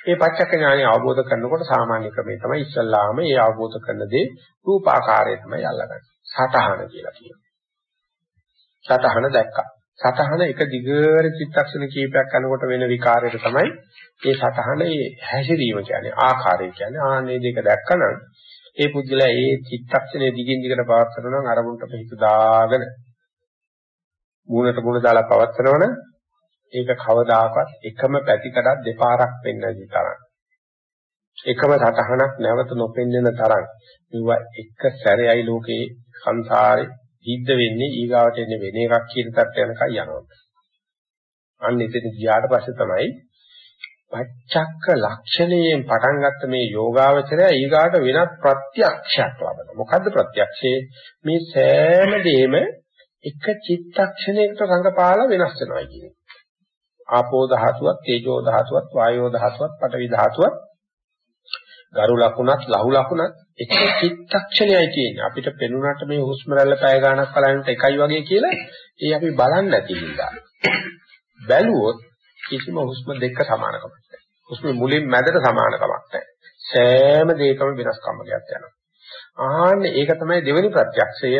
මේ පච්චක්ක ඥානය අවබෝධ කරනකොට සාමාන්‍ය ක්‍රමය තමයි ඉස්සල්ලාම ඒ අවබෝධ කරන දේ රූපාකාරය තමයි අල්ලගන්නේ. සතහන කියලා කියනවා. සතහන දැක්කා. සතහන එක දිගට චිත්තක්ෂණ කීපයක් යනකොට වෙන විකාරයක තමයි ඒ සතහනේ හැසිරීම කියන්නේ ආකාරය කියන්නේ ආනේ දෙක දැක්කනම් ඒ පුද්ගලයා ඒ චිත්තක්ෂණයේ දිගින් දිගට පවත්වනවා නම් අරමුණට පිට දාගෙන මූණට මූණ දාලා පවත්වනවනම් ඒක කවදාකවත් එකම පැතිකඩක් දෙපාරක් වෙන්නයි තරම්. එකම සතහනක් නැවත නොපෙන්නෙන තරම්. මේවා එක සැරේයි ලෝකේ සංසාරේ සිද්ධ වෙන්නේ ඊගාවට එන්නේ වෙන එකක් කියන තත්ත්වයට යනකම් යනවා. අන්න එතන ගියාට පස්සේ තමයි පච්චක්ක ලක්ෂණයෙන් පටන් ගත්ත මේ යෝගාවචරය ඊගාට වෙනත් ප්‍රත්‍යක්ෂයක් ලබන. මොකද්ද ප්‍රත්‍යක්ෂේ? මේ සෑම දෙෙම එක චිත්තක්ෂණයකට රඟපාලා වෙනස් වෙනවා කියන්නේ. ආපෝ ධාතුවත්, තේජෝ ධාතුවත්, වායෝ ධාතුවත්, පඨවි ධාතුවත්, ගරු ලකුණත්, ලහු ලකුණත් එක චිත්තක්ෂණයයි තියෙන්නේ. අපිට පෙනුනට මේ හුස්ම රැල්ල පැය ගාණක් බලන්නට එකයි වගේ කියලා ඒ අපි බලන්නේ නැති නිසා. බැලුවොත් කිසිම හුස්ම දෙක සමානකමක් නැහැ. හුස්ම මුලින් මැදට සමානකමක් නැහැ. සෑම දෙයකම වෙනස්කමක් යනවා. ආන්නේ ඒක තමයි දෙවෙනි ප්‍රත්‍යක්ෂය.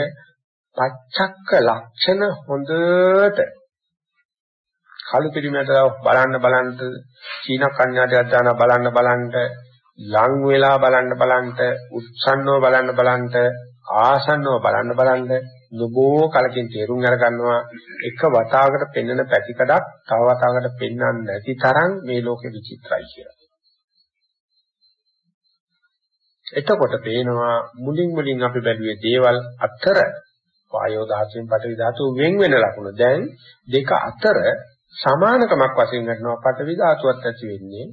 පච්චක්ක ලක්ෂණ හොඳට කලු පිළිමයට බලන්න බලන්න චීන කන්‍යාටයක් දාන බලන්න බලන්න ලං වෙලා බලන්න බලන්න උත්සන්නව බලන්න බලන්න ආසන්නව බලන්න බලන්න නොබෝ කලකින් තේරුම් අරගන්නවා එක වතාවකට පෙන්වන පැතිකඩක් තව වතාවකට පෙන්වන්න නැති තරම් මේ ලෝකෙ විචිත්‍රයි කියලා. එතකොට පේනවා මුලින් මුලින් අපි බැලුවේ දේවල් අතර වායෝ ධාතුවෙන් පඨවි ධාතුව වෙන් වෙන ලකුණ. දැන් දෙක අතර සමානකමක් වශයෙන් ගන්නවා පඨවි ධාතුවත් ඇති වෙන්නේ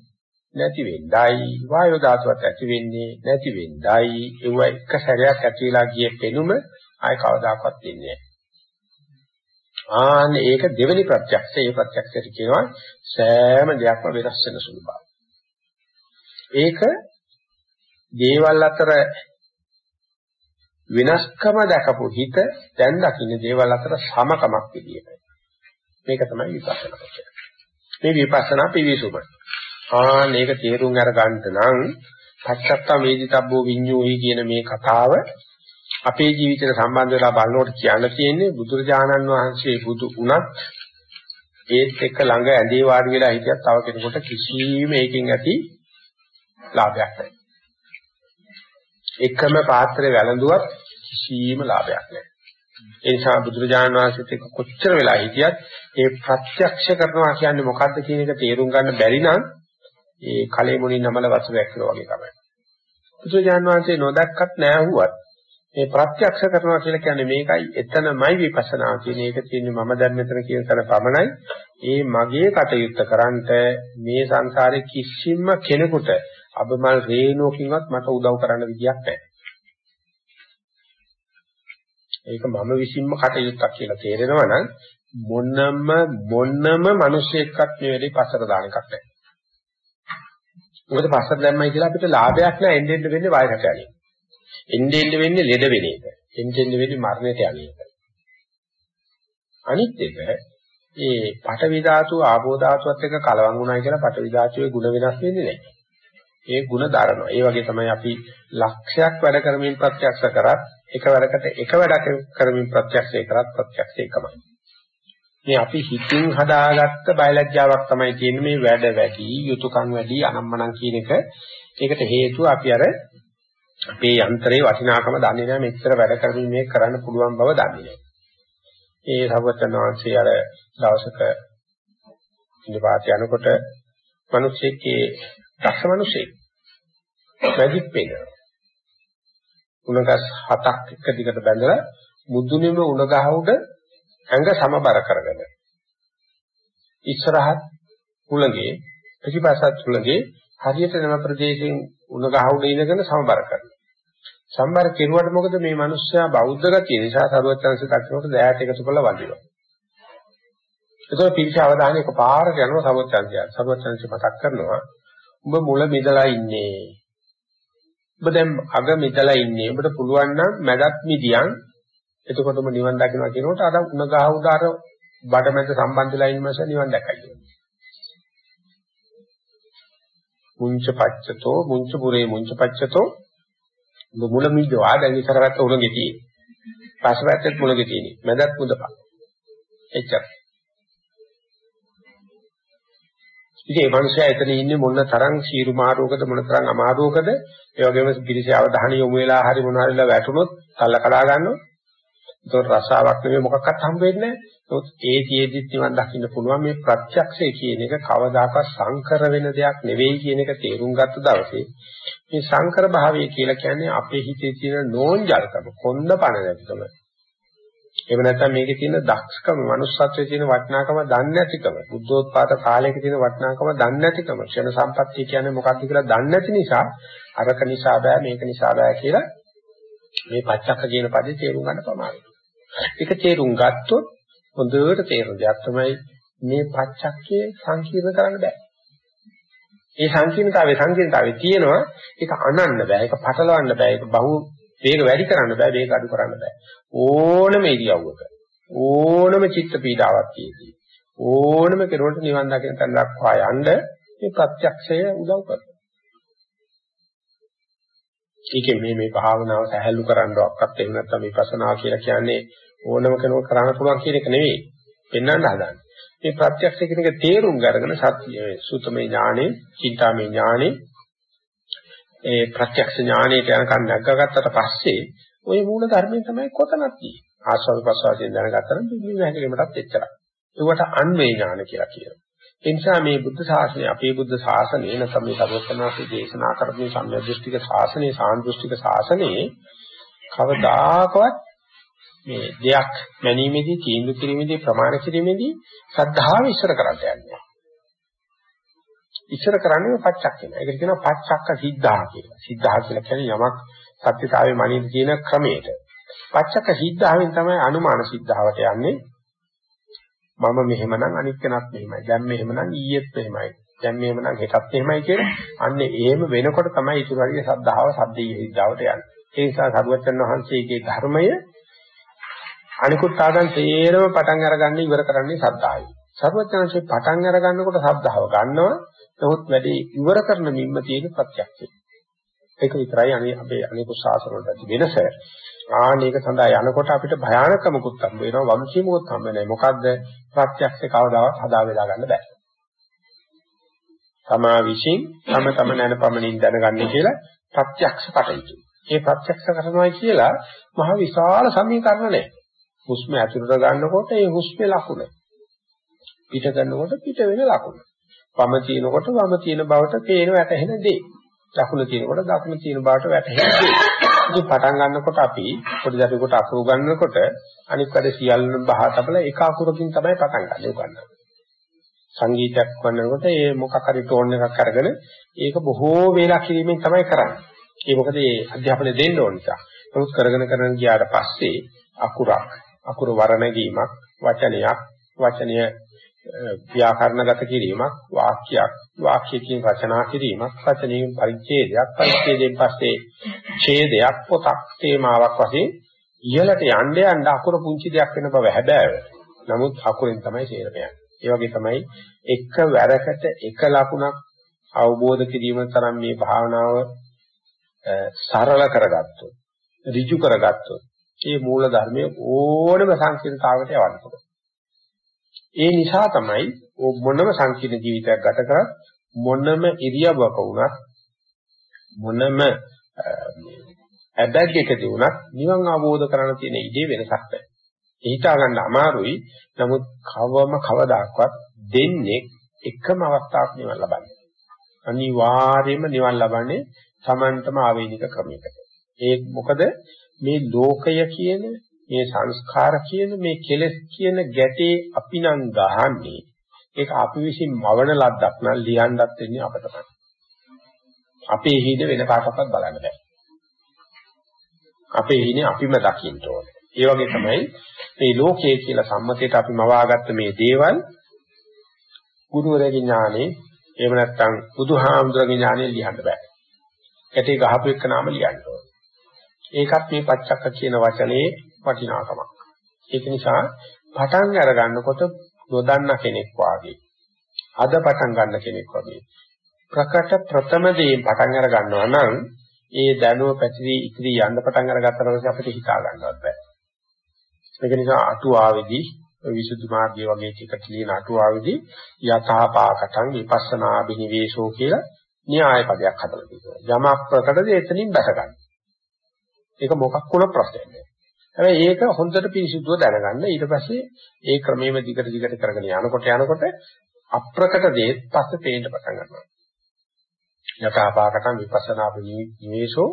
නැති වෙන්නයි. වායෝ ධාතුවත් ඇති වෙන්නේ නැති වෙන්නයි. ඒව එක සැරයක් ඇති වෙලා ගිය පෙනුම ආය කවදාකවත් දෙන්නේ නැහැ. ආන්න ඒක දෙවෙනි ප්‍රත්‍යක්ෂය. ඒ ප්‍රත්‍යක්ෂයට කියනවා සෑම දෙයක්ම වෙනස් වෙන සුළු බව. ඒක දේවල් අතර වෙනස්කම දැකපු හිත දැන් දකින්න දේවල් අතර සමකමක් විදියට. මේක තමයි විපස්සනා කියන්නේ. මේ විපස්සනා පිවිසුම. ආ මේක තේරුම් අර ගන්නට නම් පච්චත්ත වේදිතබ්බෝ විඤ්ඤෝහි කියන මේ කතාව අපේ ජීවිතේට සම්බන්ධ වෙලා බලනකොට කියන්න තියෙන්නේ බුදුරජාණන් වහන්සේ බුදු වුණත් ඒත් එක්ක ළඟ ඇඳේ වාඩි වෙලා හිටියත් තව කෙනෙකුට කිසිම එකකින් ඇති ලාභයක් නැහැ. එකම පාත්‍රේ වැළඳුවත් කිසිම ලාභයක් නැහැ. ඒ නිසා බුදුරජාණන් වහන්සේත් එක්ක කොච්චර වෙලා හිටියත් ඒ ප්‍රත්‍යක්ෂ කරනවා කියන්නේ මොකද්ද කියන එක තේරුම් ගන්න බැරි නම් ඒ කලෙ මුණින් නමල වසුවක් කියලා වගේ තමයි. බුදුජාන විශ්වාසයේ නොදැක්කත් නෑහුවත් මේ ප්‍රත්‍යක්ෂ කරනවා කියලා කියන්නේ මේකයි එතනමයි විපස්සනා කියන එක තියෙන්නේ මම දැන් මෙතන කියන තැන පමණයි. ඒ මගේ කටයුත්ත කරන්ට මේ සංසාරේ කිසිම කෙනෙකුට අබමල් රේණුවකින්වත් මට උදව් කරන්න විදියක් නැහැ. ඒක මම විසින්ම කටයුත්තක් කියලා තේරෙනවා නම් මොනම මොනම මිනිසෙක්වත් මේ වෙලේ පස්සට දාන එකක් නැහැ. මොකද පස්සට දැම්මයි කියලා අපිට ලාභයක් නෑ එන්න එන්න වෙන්නේ වයසට යන්නේ. එන්න එන්න වෙන්නේ ලෙඩ වෙන එක. එන්න එන්න වෙන්නේ මරණයට යන්නේ. අනිත් එක ඒ පඨවි ධාතුව ආපෝ ධාතුවත් එක්ක කලවම් වුණායි කියලා පඨවි ධාතුවේ ಗುಣ වෙනස් වෙන්නේ නැහැ. ඒ ಗುಣ දරනවා. ඒ වගේ තමයි අපි ලක්ෂයක් වැඩ කරමින් ප්‍රත්‍යක්ෂ කරත් එක වැඩකට එක වැඩ කරමින් ප්‍රත්‍යක්ෂය කරත් ප්‍රත්‍යක්ෂය එකමයි. මේ අපි හිතින් හදාගත්ත බයලජ්ජාවක් තමයි තියෙන්නේ මේ වැඩ වැඩි, යුතුයකම් වැඩි, අනම්මනම් කියන එක. ඒකට හේතුව අපි අර අපේ යන්ත්‍රයේ වටිනාකම දන්නේ නැහැ මෙච්චර වැඩ කරමින් මේක කරන්න පුළුවන් බව දන්නේ නැහැ. ඒ සර්වචන් වහන්සේ අර දවසක ඉඳපාත යනකොට මිනිස්සෙක්ගේ දක්ෂ මිනිසෙක් මැජික් පෙන්න. උණගස් හතක් එක දිගට බැඳලා මුදුනේම උණ ගහ උඩ ඇඟ සමබර කරගෙන ඉස්සරහත් හුළඟේ පිටිපස්සත් හුළඟේ හරියට නම ප්‍රදේශයෙන් උණ ගහ උඩ ඉඳගෙන සමබර කරනවා. සම්බර කෙරුවට මොකද මේ මිනිස්සයා බෞද්ධ ගතිය නිසා සරුවත්ංශ දක්නට දෑයට එකතු කරලා වඳිනවා. ඒතකොට පිරිස අවධානය එකපාරට යනවා සරුවත්ංශය. සරුවත්ංශය මතක් කරනවා උඹ මුල මිදලා ඉන්නේ. ඔබ දැන් අග මිදලා ඉන්නේ. ඔබට පුළුවන් නම් මැදත් මිදියන් එතකොටම නිවන් දකින්නවා කියනකොට අර උණ ගහ උදාර බඩමැද සම්බන්ධලා ඉන්න මාස නිවන් දැකයි කියනවා. මුංච පච්චතෝ මුංච පුරේ මුංච පච්චතෝ මුල මිදවා දැන් ඉස්සරහට උණගේ තියෙන්නේ. පස්සපැත්තේ මුලගේ තියෙන්නේ. මැදත් මුදපා. එච්චර. ඉතින් මේ මනුස්සයා එතන ඉන්නේ මොන තරම් සීරු මාරුවකද මොන තරම් අමාරුවකද ඒ වගේම පිළිසි අවධානය යොමු වෙලා හරි මොන හරිලා වැටුනොත් කල්ල කඩා ගන්නවා. ඒතකොට රසාවක් නෙමෙයි මොකක්වත් හම්බ වෙන්නේ නැහැ. ඒ තියේදිත් නිවන් දකින්න පුළුවන් මේ ප්‍රත්‍යක්ෂය කියන එක කවදාකවත් සංකර වෙන දෙයක් නෙවෙයි කියන එක තේරුම් ගත්ත දවසේ මේ සංකර භාවය කියලා කියන්නේ අපේ හිතේ තියෙන නෝන්ජල්කම, කොන්ද පණ නැතිකම. එහෙම නැත්නම් මේකේ තියෙන දක්ෂකම, manussත්වයේ තියෙන වටිනාකම දන්නේ නැතිකම, බුද්ධෝත්පාද කාලයක තියෙන වටිනාකම දන්නේ නැතිකම, ක්ෂණ සම්පත්තිය කියන්නේ මොකක්ද කියලා දන්නේ නැති නිසා අරක නිසා බෑ මේක නිසා බෑ කියලා මේ පච්චක්ක කියන පදේ තේරුම් ගන්න ප්‍රමාණයි. ඒක තේරුම් ගත්තොත් හොඳට තේරෙන දෙයක් තමයි මේ පච්චක්කේ සංකීර්ණ කරන්න බෑ. ඒ සංකීර්ණතාවයේ සංකීර්ණතාවයේ තියෙනවා. ඒක අනන්න බෑ. ඒක පටලවන්න බෑ. ඒක බහු වේග වැඩි කරන්න බෑ. වේග අඩු කරන්න බෑ. ඕනම ඉරියව්වක ඕනම චිත්ත පීඩාවක් තියෙදී ඕනම කෙරුවට නිවන් දකින තැන දක්වා යන්න මේ ප්‍රත්‍යක්ෂය උදව් කරනවා. ඒකේ මේ මේ භාවනාව සැහැල්ලු කරන්නවක්වත් එහෙම නැත්නම් විපස්සනා කියලා කියන්නේ ඕනම කෙනෙකුට කරන්න පුළුවන් කියන එක නෙවෙයි පෙන්වන්න හදන්නේ මේ ප්‍රත්‍යක්ෂ කියන එක තේරුම් ගන්න සත්‍ය සුතමේ ඥානෙ, චින්තාමේ ඥානෙ, ඒ ප්‍රත්‍යක්ෂ ඥානෙට යනකම් නැගගත්තට පස්සේ ওই මූල ධර්මයේ තමයි කොතනක් තියෙන්නේ. ආස්වාද ප්‍රසවාසයෙන් දැනගත්තම පිළිවෙල හැකීමටත් එච්චරයි. ඒකට අන්වේ ඥාන කියලා කියනවා. ඒ නිසා මේ බුද්ධ ශාසනය අපේ බුද්ධ ශාසනය නැත්නම් මේ සර්වඥාන්සේ දේශනා කරපු සම්‍යදෘෂ්ටික ශාසනය සාන්දෘෂ්ටික ශාසනයේ කවදාකවත් මේ දෙයක් මැනීමේදී තීන්දුව කිරීමේදී ප්‍රමාණ කිරීමේදී ශ්‍රද්ධාව ඉස්සර කරන්න යන්නේ. ඉස්සර කරන්නේ පච්චක් වෙන. ඒකට කියනවා පච්චක්ක සිද්ධා කියලා. සිද්ධා කියලා කියන්නේ යමක් සත්‍යතාවයේ මනින්න කියන ක්‍රමයට. පච්චක්ක සිද්ධාවෙන් තමයි අනුමාන සිද්ධාවට යන්නේ. මම මෙහෙමනම් අනිත් කෙනත් මෙහෙමයි. දැන් මෙහෙමනම් ඊයේත් මෙහෙමයි. දැන් මෙහෙමනම් හෙටත් මෙහෙමයි කියලා. අන්නේ එහෙම වෙනකොට තමයි ඊටු හරිය සද්ධාව සද්දේ සිද්ධාවට යන්නේ. ඒ නිසා සරුවචන් වහන්සේගේ ධර්මය අනිකුත් ආගම් තේරම පටන් අරගන්න ඉවර කරන්නේ ශ්‍රද්ධාවයි. සර්වඥාන්සේ පටන් අරගන්නකොට ශ්‍රද්ධාව ගන්නවා. නමුත් වැඩි ඉවර කරන මිම්ම තියෙන ප්‍රත්‍යක්ෂය. ඒක විතරයි අනේ අපේ අනිකුත් ශාසන වලට ඇති වෙනස. ආනේක සඳහා යනකොට අපිට භයානකමකුත් හම්බ වෙනවා වගකීමකුත් හම්බ වෙනවා. මොකද්ද? ප්‍රත්‍යක්ෂේ කවදාවත් හදා වේලා ගන්න බෑ. තමා විශ්ින් තම තම නැනපමණින් දැනගන්නේ කියලා ප්‍රත්‍යක්ෂ කටයුතු. මේ ප්‍රත්‍යක්ෂ කරනවා කියලා මහ විශාල සමීකරණ නැහැ. හුස්ම ඇතුළට ගන්නකොට ඒ හුස්මේ ලකුණ. පිට කරනකොට පිට වෙන ලකුණ. වම තිනකොට වම තින බවට පේන වැටහෙන දේ. දකුණ තිනකොට දකුණ තින බවට වැටහෙන දේ. ඉතින් පටන් ගන්නකොට අපි පොඩි දරුවෙකුට අකුරු ගන්නකොට අනිත් වැඩ සියල්ලම බහ තබලා එක අකුරකින් තමයි පටන් ගන්න උගන්වන්නේ. සංගීතයක් වන්නකොට ඒ මොකක් හරි ටෝන් එකක් අරගෙන ඒක බොහෝ වේලා කිරීමෙන් තමයි කරන්නේ. ඒ මොකද මේ අධ්‍යාපනය දෙන්න ඕන නිසා. නමුත් කරගෙන කරගෙන ගියාට පස්සේ අකුරක් අකුරු වර්ණගීමක් වචනයක් වචනය ව්‍යාකරණගත කිරීමක් වාක්‍යයක් වාක්‍යකින් රචනා කිරීමක් රචනයෙන් පරිච්ඡේදයක් පරිච්ඡේදයෙන් පස්සේ ඡේදයක් පොතක් තේමාවක් වශයෙන් ඉහළට යන්න යන්න අකුරු පුංචි දෙයක් වෙන බව හැබෑව නමුත් අකුරෙන් තමයි තේරෙන්නේ. ඒ වගේ තමයි එක වැරකට එක ලකුණක් අවබෝධ කිරීම තරම් මේ භාවනාව සරල කරගත්තොත් ඍජු කරගත්තොත් මේ මූල ධර්මයේ ඕනම සංකීර්ණතාවකට යවන්න පුළුවන්. ඒ නිසා තමයි මොනම සංකීර්ණ ජීවිතයක් ගත කරත් මොනම ඉරියව්වක වුණත් මොනම ඇබැග්යකදී වුණත් නිවන් අවබෝධ කරගන්න තියෙන ඉඩේ වෙනසක් නැහැ. ඒ හිතා ගන්න අමාරුයි. නමුත් කවම කවදාක්වත් දෙන්නේ එකම අවස්ථාවක් නිවන් ලබන්නේ. අනිවාර්යයෙන්ම නිවන් ලබන්නේ Tamanටම ආවේනික ක්‍රමයකට. ඒ මොකද මේ ලෝකය කියන මේ සංස්කාර කියන මේ කෙලෙස් කියන ගැටේ අපි නම් ගහන්නේ ඒක අපි විසින් මවන ලද්දක් නම් ලියන්නත් වෙන්නේ අප තමයි. අපේ හිණ වෙන කාටවත් බලන්න බෑ. අපේ හිණේ අපිම දකින්න ඕනේ. ඒ වගේ තමයි මේ ලෝකයේ කියලා සම්මතයට අපි මවාගත්ත මේ දේවල් ගුරුවරයාගේ ඥානෙ එහෙම නැත්නම් බුදුහාමුදුරගේ ඥානෙ ලියන්න බෑ. කැටේ ගහපු එක නාම ලියන්න ඕනේ. ඒකත් මේ පච්චක්ක කියන වචනේ වටිනාකමක්. ඒක නිසා පටන් අර ගන්නකොට නොදන්න කෙනෙක් වාගේ අද පටන් ගන්න කෙනෙක් වගේ ප්‍රකට ප්‍රථම දේ පටන් අර ගන්නවා නම් ඒ දැනුව පැතිරී ඉතිරි යන්න පටන් අරගත්තා පස්සේ අපිට හිතා ගන්නවත් බෑ. ඒක නිසා අටුවාවේදී විසුද්ධි මාර්ගය වගේ ටික කියන අටුවාවේදී යථාපාකටං විපස්සනා බිනිවේෂෝ කියලා න්‍යාය පදයක් හදලා තියෙනවා. යමක් ප්‍රකටද එතනින් බැස ගන්න. ඒක මොකක් වුණ ප්‍රශ්නයක් නෑ. හැබැයි ඒක හොඳට පිරිසිදුව දැනගන්න ඊට පස්සේ ඒ ක්‍රමෙම දිගට දිගට කරගෙන යනකොට යනකොට අප්‍රකට දේත් පස්සේ පේන්න පටන් ගන්නවා. යථාපාකටං විපස්සනා බිනිවේෂෝ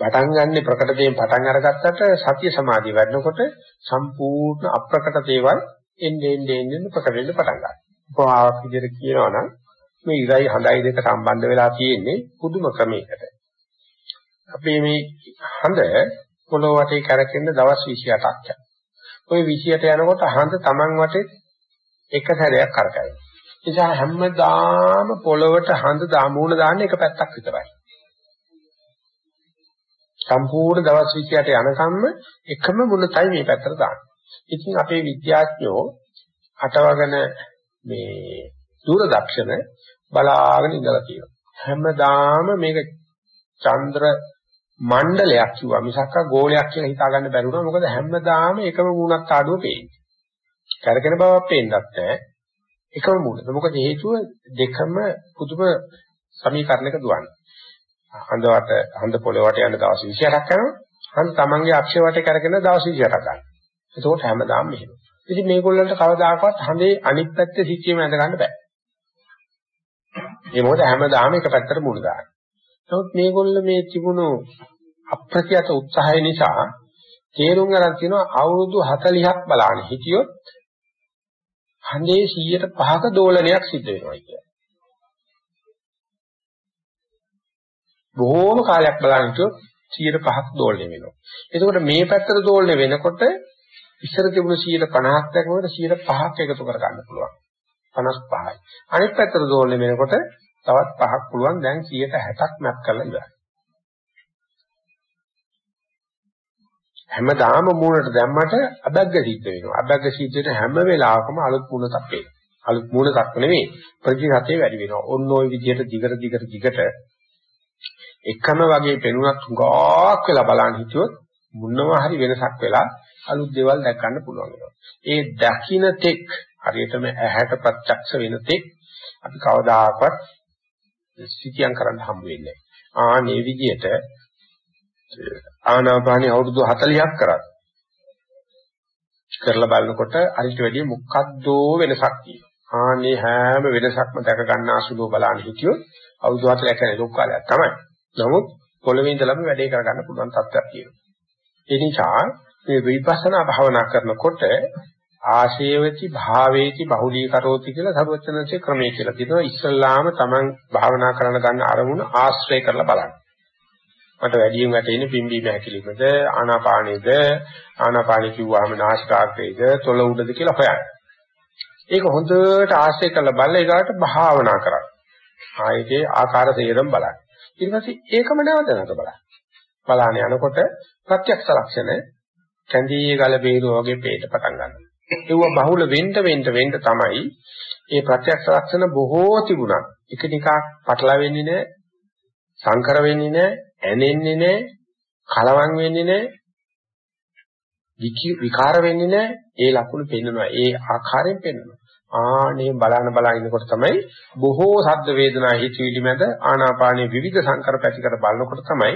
පටන් ගන්න ප්‍රකට දේෙන් පටන් අරගත්තට සතිය සමාධිය වැඩනකොට සම්පූර්ණ අප්‍රකට දේවල් එන්නේ එන්නේ එන්නේ ප්‍රකට වෙන්න පටන් ගන්නවා. උපමාවක් විදිහට කියනවා නම් මේ ඉරයි හඳයි දෙක සම්බන්ධ වෙලා තියෙන්නේ පුදුම ක්‍රමයකට. අපි මේ හඳ පොළොව වටේ කරකෙන්න දවස් 28ක් යනවා. ওই 28 යනකොට හඳ Taman වටේ එක සැරයක් කරකැවෙනවා. ඒ නිසා හැමදාම පොළොවට හඳ දාමුණ දාන්න එක පැත්තක් විතරයි. සම්පූර්ණ දවස් 28 යනකම්ම එකම මුලතයි මේ පැත්තට දාන්නේ. ඉතින් අපේ විද්‍යාඥයෝ අටවගෙන මේ දූරදර්ශන බලාගෙන ඉඳලා තියෙනවා. හැමදාම මේක චන්ද්‍ර මණ්ඩලයක් කිව්වා මිසක් ගෝලයක් කියලා හිතා ගන්න බැරුණා. මොකද හැමදාම එකම මූණක් ආඩුව පේන්නේ. කරගෙන බවක් පේන්නත් නැහැ. එකම මූණක. මොකද හේතුව දෙකම පුදුම සමීකරණයක දුවන්නේ. හඳවට හඳ පොළවට යන දවස් 28ක් යනවා. හඳ තමන්ගේ අක්ෂය වටේ කරගෙන දවස් 28ක් ගන්නවා. එතකොට හැමදාම මෙහෙම. ඉතින් මේගොල්ලන්ට කවදාකවත් හඳේ අනිත් පැත්තේ සිටියම ඇඳ ගන්න බෑ. ඒ මොකද හැමදාම එක පැත්තට මුණ දානවා. නමුත් මේගොල්ල මේ තිබුණු අප්‍රත්‍යත උත්සාහය නිසා තේරුම් ගන්න තියෙනවා අවුරුදු 40ක් බලන්න හිටියොත් හඳේ 105ක දෝලනයක් සිද්ධ වෙනවා කියන්නේ. බොහෝම කාලයක් බලන්න හිටියොත් 105ක් දෝලණය වෙනවා. එතකොට මේ පැත්තට දෝලණය වෙනකොට ඉස්සර තිබුණු 150ක් දැක්වෙකට 105ක් එකතු කර ගන්න පුළුවන්. 55යි. අනිත් පැත්තට දෝලණය වෙනකොට තවත් පහක් පුළුවන් දැන් 160ක් මැප් කරලා ඉවරයි. හැමදාම මූණට දැම්මට අබැග්ග සිද්ධ වෙනවා. අබැග්ග සිද්ධ වෙන හැම වෙලාවකම අලුත් මූණක් වෙනවා. අලුත් මූණක් නෙවෙයි ප්‍රතිශතය වැඩි වෙනවා. ඔන්න ඔය විදිහට දිගට දිගට දිගට එකම වගේ පෙනුනත් හුඟක් වෙලා බලන්න හිටියොත් මොනවා හරි වෙනසක් වෙලා අලුත් දේවල් දැක ගන්න පුළුවන් වෙනවා. ඒ දකින්න තෙක් හරියටම ඇහැට ප්‍රත්‍යක්ෂ වෙන තෙක් අපි කවදාකවත් සිතියම් කරන්න හම්බ වෙන්නේ නැහැ. ආ මේ විදිහට ආනාපානිය අවුරුදු 40ක් කරා. කරලා බලනකොට අරිට වැඩිය මොකද්දෝ වෙනසක් තියෙනවා. ආනේ හැම වෙනසක්ම දැක ගන්න අසුලෝ බලන්න හිටියොත් අවුරුදු 40ක් යන ලොකු කාලයක් තමයි. නමුත් පොළවේ ඉඳලාම වැඩේ කරගන්න පුළුවන් තත්ත්වයක් තියෙනවා. ඒ නිසා මේ විපස්සනා භාවනා කරනකොට ආශේවති භාවේති බහුලීකරෝති කියලා සරුවචනන්සේ ක්‍රමයේ කියලා තියෙනවා. ඉස්සල්ලාම Taman භාවනා කරන ගන්න අරමුණ ආශ්‍රය කරලා බලන්න. මට වැඩියෙන් වැටෙන්නේ පිම්බීම හැකිලිමද ආනාපානෙද ආනාපානෙ කිව්වහම නාසිකාග්‍රේද තොල උඩද කියලා හොයන්න. ඒක හොඳට ආශ්‍රය කරලා බලලා ඒකට භාවනා කරන්න. ආයේගේ ආකාර තේරම් බලන්න. ඊට පස්සේ ඒකම නැවත නැවත බලන්න. බලාන යනකොට ප්‍රත්‍යක්ෂ ලක්ෂණ කැඳී ගල බේරුව වගේ පේට පටන් ගන්නවා. ඒව බහුල වෙන්න වෙන්න වෙන්න තමයි මේ ප්‍රත්‍යක්ෂ ලක්ෂණ බොහෝ තිබුණා. එකිනෙකා පටලවෙන්නේ නැහැ, සංකර වෙන්නේ නැහැ, ඇනෙන්නේ නැහැ, කලවම් වෙන්නේ නැහැ, විකාර වෙන්නේ නැහැ. ඒ ලක්ෂණ පෙන්වනවා. ඒ ආකාරයෙන් පෙන්වනවා. ආනේ බලන බලා ඉන්නකොට තමයි බොහෝ ශබ්ද වේදනා හිතවිලි මැද ආනාපානයේ විවිධ සංකර පැතිකඩ බලනකොට තමයි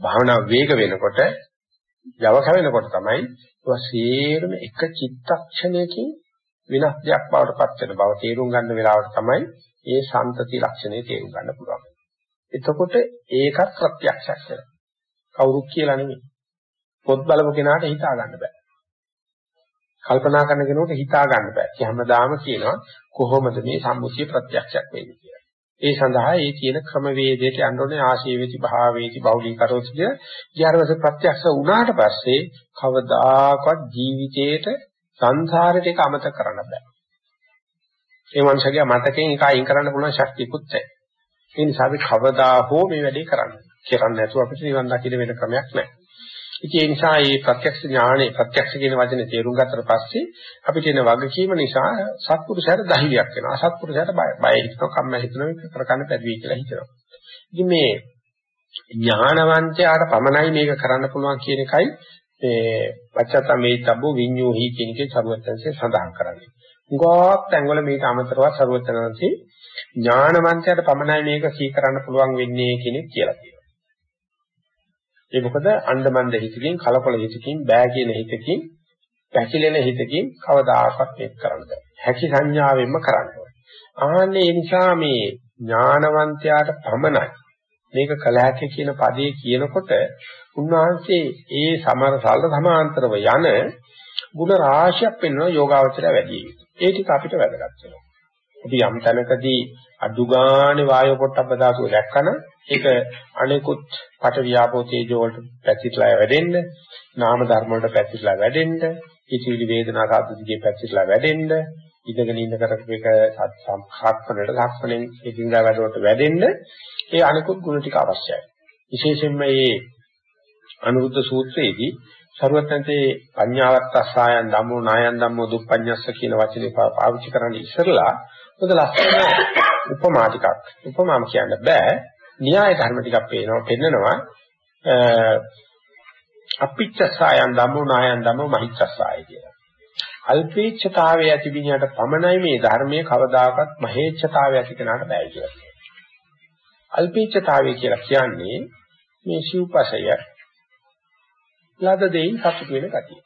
භාවනා වේග වෙනකොට යවක වෙනකොට තමයි ඒවා සේරම එක චිත්තක්ෂණයකින් විනාශ දෙයක් බවට පත් වෙන බව තේරුම් ගන්න වෙලාවට තමයි ඒ සම්තති ලක්ෂණය තේරුම් ගන්න පුළුවන්. එතකොට ඒකත් ප්‍රත්‍යක්ෂයක් වෙනවා. කවුරුත් කියලා නෙමෙයි. පොත් බලපු කෙනාට හිතා ගන්න බෑ. කල්පනා කරන කෙනෙකුට හිතා ගන්න බෑ. ඒ හැමදාම කියනවා කොහොමද මේ සම්මුතිය ප්‍රත්‍යක්ෂයක් වෙන්නේ කියලා. ඒ සඳහා ඒ කියන ක්‍රමවේදයට යන්න ඕනේ ආශීවේති භාවේති බෞද්ධීකරෝති කිය. ඊයරවස ප්‍රත්‍යක්ෂ වුණාට පස්සේ කවදාකවත් ජීවිතේට සංසාරයට ඒක අමතක කරන්න බෑ. ඒ මනුෂ්‍යගේ මතකයෙන් ඒක අයින් කරන්න පුළුවන් ශක්තියකුත් නැහැ. ඒ නිසා අපි කවදා හෝ මේ වැඩේ කරන්න. කරන්නේ නැතුව අපිට නිවන් දකින්න වෙන ක්‍රමයක් නැහැ. ඉතින් ඒ නිසා මේ ප්‍රත්‍යක්ෂ ඥානෙ ප්‍රත්‍යක්ෂ කියන වචනේ තේරුම් ගත්තට පස්සේ අපිට එන වගකීම නිසා සත්පුරුෂයාට ධෛර්යයක් වෙනවා. අසත්පුරුෂයාට බය බය හිතනවා, කම්ම හිතනවා, මේක කරගන්න බැරි වෙයි කියලා හිතනවා. ඉතින් මේ ඥානවන්තයාට පමණයි මේක කරන්න පුළුවන් කියන එකයි මේ වචතමේතබ්බු විඤ්ඤෝහි කියන එකේ සරුවත්තරන්සේ සඳහන් කරන්නේ. උගාක් තැන්වල මේක අමතරව සරුවත්තරන්සේ ඥානවන්තයාට පමණයි මේක සීකරන්න පුළුවන් වෙන්නේ කියන කියලා කියනවා. ඒ මොකද අණ්ඩමන්ද හිතකින් කලකොල හිතකින් බෑ කියන හිතකින් පැකිලෙන හිතකින් කවදාකවත් මේක කරන්න බෑ. හැකි සංඥාවෙන්ම කරන්න ඕනේ. ආන්නේ ඒ නිසා මේ ඥානවන්තයාට පමණයි මේක කළ හැකි කියන පදේ කියනකොට උන්වහන්සේ ඒ සමර සල්ල සමාන්තරව යන ಗುಣ රාශියක් වෙනවා යෝගාවචරය වැඩි යුතු. ඒ ටික අපිට වැදගත් වෙනවා. අපි යම් තැනකදී අදුගානේ වායෝ පොට්ටබ්බ ධාතුව දැක්කම ඒක අනිකුත් පට වියාපෝ තේජෝ වලට පැතිරලා වැඩෙන්න, නාම ධර්ම වලට පැතිරලා වැඩෙන්න, ඉතිවිලි වේදනා සාධු දිගේ පැතිරලා වැඩෙන්න, ඉඳගෙන ඉන්න කරපු එක සම්ඛාත්මනට ලක්ෂණෙන් එකින්දා වැඩවලට වැඩෙන්න ඒ අනිකුත් ගුණ ටික අවශ්‍යයි. විශේෂයෙන්ම මේ අනුරුද්ධ සූත්‍රයේදී සරුවත්න්තේ පඤ්ඤාවත් අස්සයන් ධම්මෝ නායන් ධම්මෝ දුප්පඤ්ඤස්ස කියන වචනේ පාවිච්චි කරන්නේ ඉස්සරලා මොකද ලස්සන උපමා ටිකක්. උපමාම කියන්න බෑ. න්‍යාය ධර්ම ටිකක් පේනවා පෙන්නනවා. අපිච්චසයන් ධම්මෝ නායන් ධම්මෝ මහිච්චසය කියලා. අල්පේච්ඡතාවයේ ඇති විඤ්ඤාට පමණයි මේ ධර්මයේ කවදාකවත් මහේච්ඡතාවය ඇති කෙනාට බෑ කියලා කියනවා. අල්පේච්ඡතාවය කියලා කියන්නේ මේ සිව්පසය ලද දෙයින් සතුට වෙන ගතිය.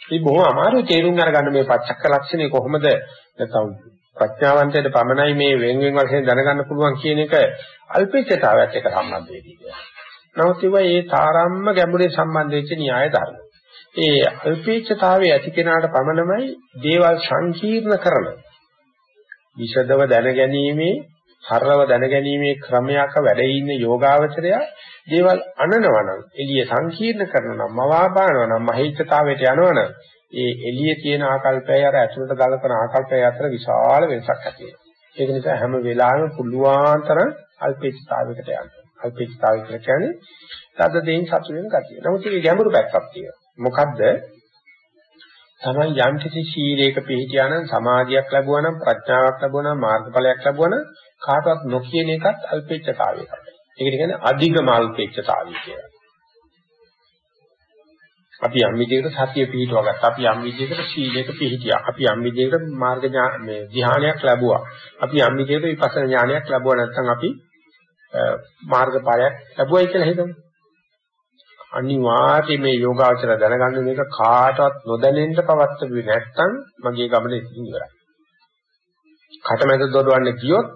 මේ බොහොම අමාරු තේරුම් අරගන්න මේ පච්චක්ක ලක්ෂණය කොහොමද? නැත්නම් ප්‍රඥාවන්තයට පමණයි මේ වෙන වෙන වශයෙන් දැනගන්න පුළුවන් කියන එක අල්පේච්ඡතාවයත් එක්ක සම්බන්ධ වෙදී කියලා. නමුත් ඒවා ඒ තාරම්ම ගැඹුරේ සම්බන්ධ වෙච්ච න්‍යාය ධර්ම. ඒ අල්පේච්ඡතාවයේ ඇති කෙනාට පමණමයි දේවල් සංකීර්ණ කරන විෂදව දැනගැනීමේ සරලව දැනගැනීමේ ක්‍රමයක වැඩ ඉන්න යෝගාවචරය දේවල් අනනවනම් එළිය සංකීර්ණ කරනවා මවාපානවා නම් මහේච්ඡතාවයට යනවනම් ඒ එළියේ තියෙන ආකල්පයයි අර ඇතුළට ගලපන ආකල්පය අතර විශාල වෙනසක් ඇති වෙනවා. ඒක නිසා හැම වෙලාවෙම පුළුවන් තරම් අල්පේච්ඡතාවයකට යන්න. අල්පේච්ඡතාවය කියන්නේ තද දෙයින් සතු වෙන ගතිය. නමුත් ඒක ගැඹුරු පැත්තක් තියෙනවා. මොකද්ද? තමයි යම් කිසි ශීලයක පිළිහිටියා නම් සමාධියක් ලැබුවා නම් ප්‍රඥාවක් ලැබුවා නම් මාර්ගඵලයක් ලැබුවා නම් කාටවත් නොකියන එකත් අල්පේච්ඡතාවයකට. ඒකට කියන්නේ අධිගම අල්පේච්ඡතාවය කියලා. අපි යම් විදිහකට සතිය පිහිටුවා ගත්තා. අපි යම් විදිහකට සීලයක පිහිටියා. අපි යම් විදිහකට මාර්ග මේ ධ්‍යානයක් ලැබුවා. අපි යම් විදිහකට විපස්සනා ඥානයක් ලැබුවා නැත්නම් අපි මාර්ගඵලයක් ලැබුවයි කියලා හිතමු. අනිවාර්යයෙන් මේ යෝගාචර දැනගන්න මේක කාටවත් නොදැනෙන්න පවත්වුවේ නැත්නම් මගේ ගමන ඉතින් ඉවරයි. කටමැද දොඩවන්න ගියොත්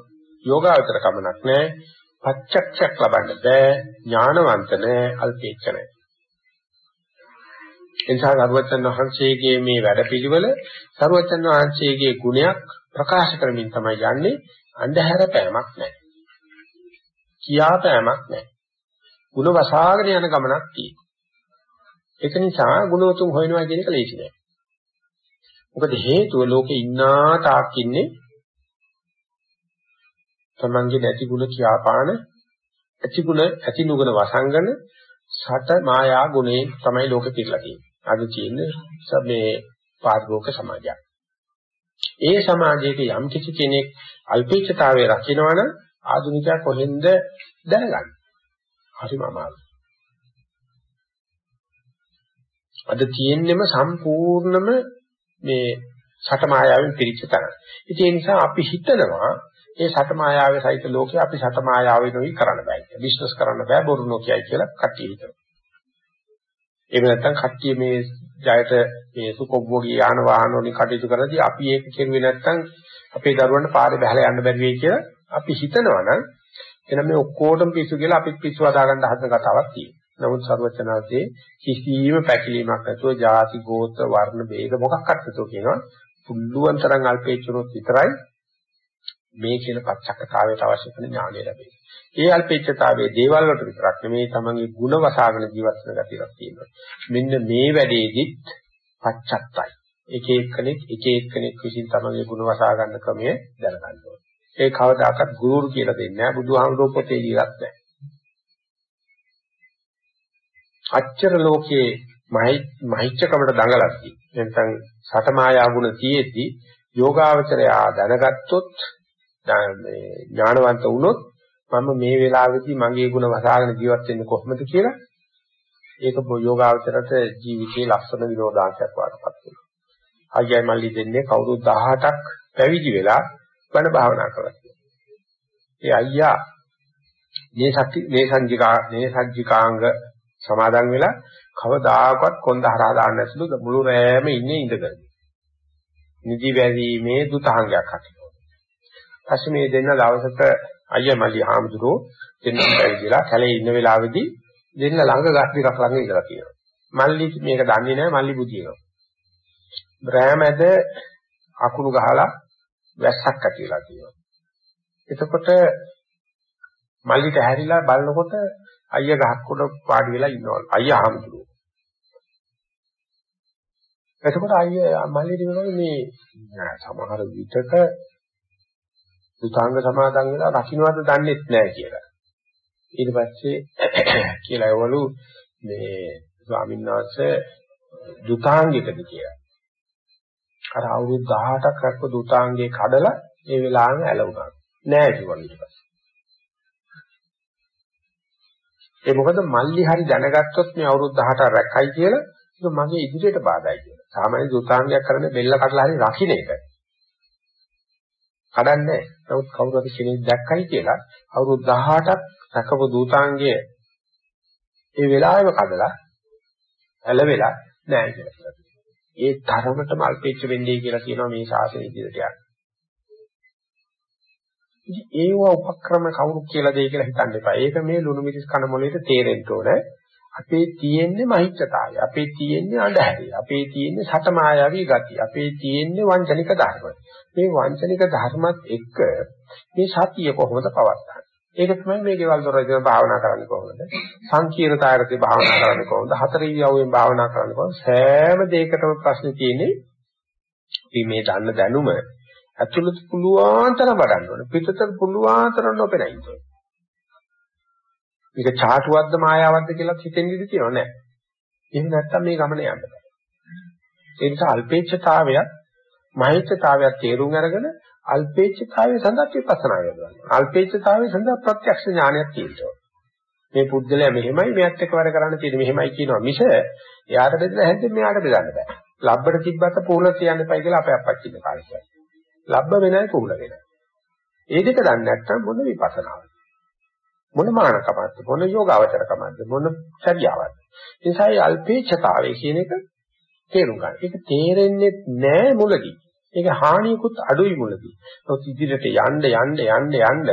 යෝගාචර කමනක් නැහැ. පච්චක්ෂයක් ලබන්න බෑ. ඥානවන්ත නැහැ, අල්පේච්ඡ නැහැ. එනිසා සරුවචන් වහන්සේගේ මේ වැඩපිළිවෙල සරුවචන් වහන්සේගේ ගුණයක් ප්‍රකාශ කරමින් තමයි යන්නේ අන්ධහැර පෑමක් නැහැ. කියා පෑමක් නැහැ. ಗುಣ වසාගෙන යන ගමනක් තියෙනවා. ඒක නිසා ගුණවතුන් හොයනවා කියන එක ලේසි නෑ. මොකද හේතුව ලෝකේ ඉන්නා තාක් ඉන්නේ තමන්ගේ නැති ගුණ කියාපාන ඇති ගුණ ඇති නුගුණ වසංගන සත මායා ගුණේ තමයි ලෝකෙ පිරලා තියෙන්නේ. අද තියෙන්නේ මේ පාරිභෝගික සමාජයක්. ඒ සමාජයක යම් කිසි කෙනෙක් අල්පේච්ඡතාවයේ රකින්නවනම් ආධුනිකයා කොහෙන්ද දැනගන්නේ? හරිම අමාරුයි. අද තියෙන්නෙම සම්පූර්ණම මේ සතමායාවෙන් පිරිච්ච තරම්. ඉතින් ඒ නිසා අපි හිතනවා ඒ සතමායාවේ සහිත ලෝකේ අපි සතමායාවේ නොවි කරන්න බෑ කියලා. බිස්නස් කරන්න බෑ බොරු නොකියයි කියලා කට්ටිය හිතනවා. එහෙම නැත්නම් කට්ටිය මේ ජයට මේ සුකොබ්බෝගී යාන වාහන වලින් කටයුතු කරද්දී අපි ඒක කෙරුවේ නැත්නම් අපේ දරුවන්ට පාරේ බහලා යන්න බැරි වෙයි කියලා අපි හිතනවා නම් එහෙනම් මේ ඔක්කොටම පිස්සු කියලා අපිත් පිස්සු හදාගන්න හදන කතාවක් තියෙනවා. නමුත් සර්වචනාතේ කිසිම පැකිලීමක් නැතුව ಜಾති ගෝත්‍ර වර්ණ ભેද මොකක්වත් නැතුව කියනවා පුළුවන් තරම් අල්පේච්චුනොත් විතරයි මේ කියන පච්චක්කතාවයට අවශ්‍ය කරන ඥානය ලැබෙන්නේ. ඒ අල්පේච්ඡතාවයේ දේවල් වලට විතරක් නෙමේ තමන්ගේ ಗುಣ වසාගෙන ජීවත් වෙන ගතියක් තියෙනවා. මෙන්න මේ වැඩේදිත් පච්චත්තයි. එක එක්කෙනෙක් එක එක්කෙනෙක් විසින් තමන්ගේ ಗುಣ වසා ගන්න ක්‍රමය දැනගන්න ඕනේ. ඒ කවදාකවත් ගුරු කියලා දෙන්නේ නැහැ. බුදුහාමුදුරුවෝ පොතේ දීලත් නැහැ. අච්චර ලෝකයේ මහිච්ඡකමට දඟලද්දී නැත්නම් සතමායා ගුණ තියෙද්දි යෝගාවචරය දැනගත්තොත් මේ ඥානවන්ත වුණොත් මම මේ වෙලාවේදී මගේ ගුණ වසාගෙන ජීවත් වෙන්නේ කොහොමද කියලා ඒක යෝගාවචරයට ජීවිතේ ලස්සන විනෝදාංශයක් වඩපත් වෙනවා. අයියයි මල්ලි දෙන්නේ කවුරු 18ක් පැවිදි වෙලා බණ භාවනා කරලා ඒ අයියා මේ සත්‍ය මේ සංජිකා මේ සංජිකාංග සමාදන් වෙලා කවදාකවත් කොන්ද හරහා දාන්න නැසලු මුළු රෑම ඉන්නේ ඉඳගෙන. නිදි වැරීමේ දුතාංගයක් හකිනවා. පස්සේ මේ දෙන්න දවසක අයියා මල්ලි හාමුදුරුවෝ දෙන්න පැවිදිලා කැලේ ඉන්න වෙලාවේදී දෙන්න ළඟ ගස් ටිකක් ළඟ ඉඳලා කියනවා. මල්ලි මේක දන්නේ නැහැ මල්ලි බුදිනවා. රෑමැද අකුණු ගහලා වැස්සක් ඇතිලා කියනවා. එතකොට මල්ලිට හැරිලා බලනකොට අයියා ගහක් උඩ පාඩි වෙලා ඉන්නවලු. අයියා හාමුදුරුවෝ. එතකොට අයියා මල්ලිට වෙනකොට මේ සමහර විටක සුතාංග සමාදන් වෙලා රකින්නවද දන්නේ නැහැ කියලා. ඊට පස්සේ කියලා ඒවලු මේ ස්වාමීන් වහන්සේ දුතාංගිකද කියලා. අර අවුරුදු 18ක් රැක්ක දුතාංගේ කඩලා ඒ වෙලාවෙම ඇලුණා. නෑ කිව්වා ඊට පස්සේ. ඒ මොකද මල්ලි හරි දැනගත්තොත් මේ අවුරුදු 18 රැක්කයි කියලා ඒක මගේ ඉදිරියට බාධායි කියලා. සාමාන්‍ය දුතාංගයක් කරන්නේ බෙල්ල කඩලා හරි රකින්න එක. කඩන්නේ නමුත් කවුරු හරි කෙනෙක් දැක්කයි කියලා අවුරුදු 18ක් රැකපු දුතාංගය ඒ වෙලාවෙම කඩලා ඇලවෙලා නෑ කියලා. ඒ තරමටම අල්පෙච්ච වෙන්නේ කියලා කියනවා මේ ශාසනය ඉදිරියට යන්න. ඉතින් ඒව උපක්‍රම කවුරු කියලා දෙයි කියලා හිතන්න එපා. ඒක මේ ලුණු මිරිස් කන මොලේට තේරෙන්න ඕනේ. අපේ තියෙන්නේ මහිච්ඡතාවය. අපේ තියෙන්නේ අඳුරයි. අපේ තියෙන්නේ සතමායාවී ගතිය. අපේ තියෙන්නේ වංචනික ධර්ම. මේ වංචනික ධර්මත් එක්ක මේ සතිය කොහොමද පවත්න්නේ? ඒක තමයි මේ ගෙවල් දොරේ භාවනා කරන්නේ කොහොමද? සංකීර්ණතාවයකට භාවනා කරන්නේ කොහොමද? හතර ඉරියව්වෙන් භාවනා කරන්නේ කොහොමද? සෑම දෙයකටම ප්‍රශ්නේ තියෙන්නේ අපි මේ දන්න දැනුම ඇතුළත පුළුවන් තරම් වඩන්න ඕනේ. පිටතට පුළුවන් තරම් නොපෙනයි ඉන්නේ. මේක චාටුවක්ද මායාවක්ද කියලා හිතෙන්න ඉඩ තියෙනව නෑ. එහෙම නැත්තම් මේ ගමන යන්න බෑ. ඒ නිසා අල්පේච්ඡතාවය මහේච්ඡතාවය තේරුම් අරගෙන අල්පේච්ඡතාවය සඳහා විපස්සනා කරනවා. අල්පේච්ඡතාවය සඳහා ප්‍රත්‍යක්ෂ ඥානයක් තියෙනවා. මේ පුද්ගලයා මෙහෙමයි මෙයත් එක්ක වැඩ කරන්න තියෙන්නේ මෙහෙමයි කියනවා මිස එයාට බෙදලා හැන්දෙන් මෙයාට බෙදන්න බෑ. ලබ්බට තිබ්බත් පොහුල තියන්න එපයි කියලා අපේ අප්පච්චි ඉන්න කාලේ කියනවා. ලබ්බ වෙනයි පොහුල වෙනයි. ඒ දෙක දන්නේ නැත්නම් මොන විපස්සනාවද? මොන මානකමක්ද? මොන යෝගාවචරකමක්ද? මොන චර්යාවක්ද? ඒ නිසා අල්පේච්ඡතාවය කියන එක තේරුම් ගන්න. ඒක තේරෙන්නේ නැහැ මුලදී. ඒක හානියකුත් අඩුයි මුලදී. නමුත් ඉදිරියට යන්න යන්න යන්න යන්න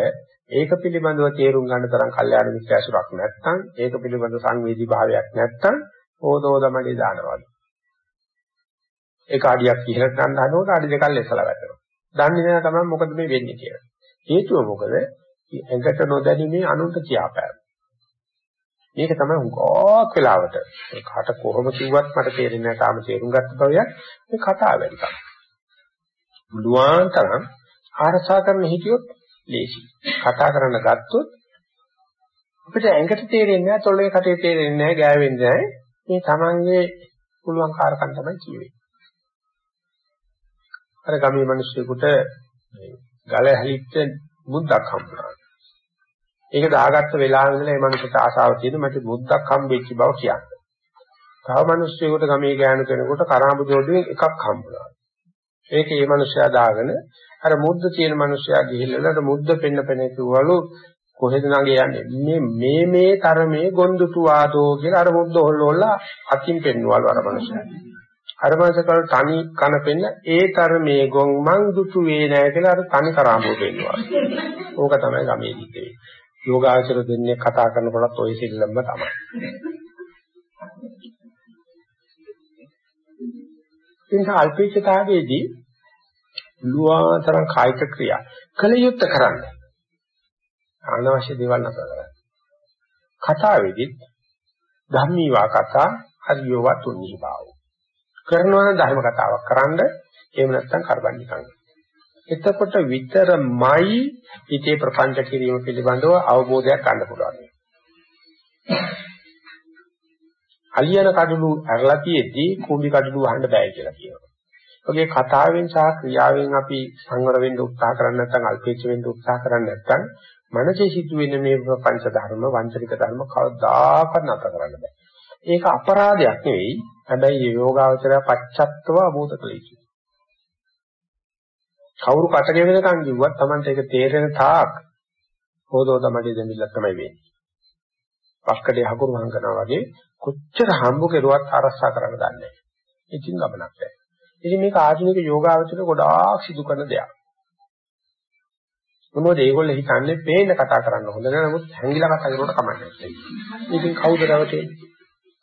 ඒක පිළිබඳව තේරුම් ගන්න තරම් කල්යාණ මිත්‍ර ඇසුරක් නැත්නම් ඒක පිළිබඳ සංවේදී භාවයක් නැත්නම් ඕදෝදමඩේ දානවා. ඒක අඩියක් ඉහළට ගන්න හදනකොට අඩි දෙකක් ලෙසලා වැටෙනවා. දන්නේ නැහැ තමයි මොකද මේ වෙන්නේ කියලා. හේතුව මොකද? ඇඟට නොදැනීමේ අනුන්ට කියාපෑම. මේක තමයි හුඟක් වෙලාවට කාට කොහොම කිව්වත් මට තේරෙන්නේ නැහැ තාම තේරුම් ගත්ත බවයක් මේ කතාව වැඩි තමයි. බුදුආන් තරම් ආරසා කරන්න හිටියොත් ලේසි. කතා කරන්න ගත්තොත් අපිට ඇඟට තේරෙන්නේ නැහැ, තොලේ කටේ තේරෙන්නේ නැහැ, ගෑවෙන්නේ නැහැ. මේ Tamange පුළුවන් කාරකම් තමයි කියවෙන්නේ. අර ගමේ මිනිස්සුෙකුට ගල හැලිච්ච මුද්දක් හම්බුනා. ඒක දාගත්ත වෙලාවෙ ඉඳලා ඒ මනුස්සට ආසාව තියෙන මට මුද්දක් හම්බෙච්ච බව කියන්නේ. තව මිනිස්සුෙකුට ගමේ ගෑනු කෙනෙකුට කරාඹු ජෝඩුවෙන් එකක් හම්බුනා. ඒක මේ මිනිස්සයා දාගෙන අර මුද්ද තියෙන මිනිස්සයා ගිහිල්ලා අර මුද්ද පෙන්න පෙන්න කිව්වලු කොහෙද නගේ යන්නේ මේ මේ මේ තරමේ ගොන්දුතු ආදෝ කියලා අර මුද්ද හොල්ලෝලා අතින් පෙන්වවලු අර මිනිස්සයා. අර මිනිස්සකල් තනි කන පෙන්න ඒ තරමේ ගොන් මං දුතු වේ නෑ කියලා අර තනි කරාඹුව පෙන්වනවා. ඕක තමයි ගමේ දිත්තේ. යෝගාචර දෙන්නේ කතා කරනකොටත් ওই සිල්ලම්ම තමයි. ඉතින් අල්පේච්ඡතාවයේදී ලුවාතරම් කායික ක්‍රියා කල යුත්තේ කරන්න. අනවශ්‍ය දේවල් නැතර කරන්න. කතාවේදී ධම්මීවා කතා හරියව තුන්හි බව. කරනවා නම් ධර්ම කතාවක් කරන්න එහෙම නැත්නම් කරබන් නිකන්. එතකොට විතරමයි හිතේ ප්‍රපංච කිරීම පිළිබඳව අවබෝධයක් ගන්න පුළුවන්. අලියන කඩළු ඇරලා තියෙද්දී කුඹි කඩළු වහන්න බෑ කියලා කියනවා. ඔගේ කතාවෙන් සහ ක්‍රියාවෙන් අපි සංවර වෙන්න උත්සාහ කරන්නේ නැත්නම් අල්පේච්ඡ වෙන්න උත්සාහ කරන්නේ නැත්නම් මනසේ සිදුවෙන මේ පංච ධර්ම වංචනික ධර්ම කවදාකවත් නැතර කරන්න බෑ. ඒක අපරාධයක් නෙවෙයි. හැබැයි යෝගාවචරය පච්චත්තව අවබෝධ කළ යුතුයි. කවුරු කටගෙන වෙනකන් කිව්වත් Tamante ඒක තේරෙන තාක් හොදෝද මඩේ දෙමිල්ල තමයි වෙන්නේ. පස්කඩේ හකුරු වහන් කරනවා වගේ කොච්චර හම්බ කෙරුවත් අරසා කරන්න දන්නේ නැහැ. ඉතින් ගමනක් නැහැ. ඉතින් මේක ආධුනික යෝගාවචර ගොඩාක් සිදු කරන දෙයක්. මොනවද ඒගොල්ලෝ හිතන්නේ පේන්න කතා කරන්න හොඳ නෑ නමුත් හැංගිලා කතා කරනකොට කමක් නැහැ. ඉතින් කවුද රවටේ?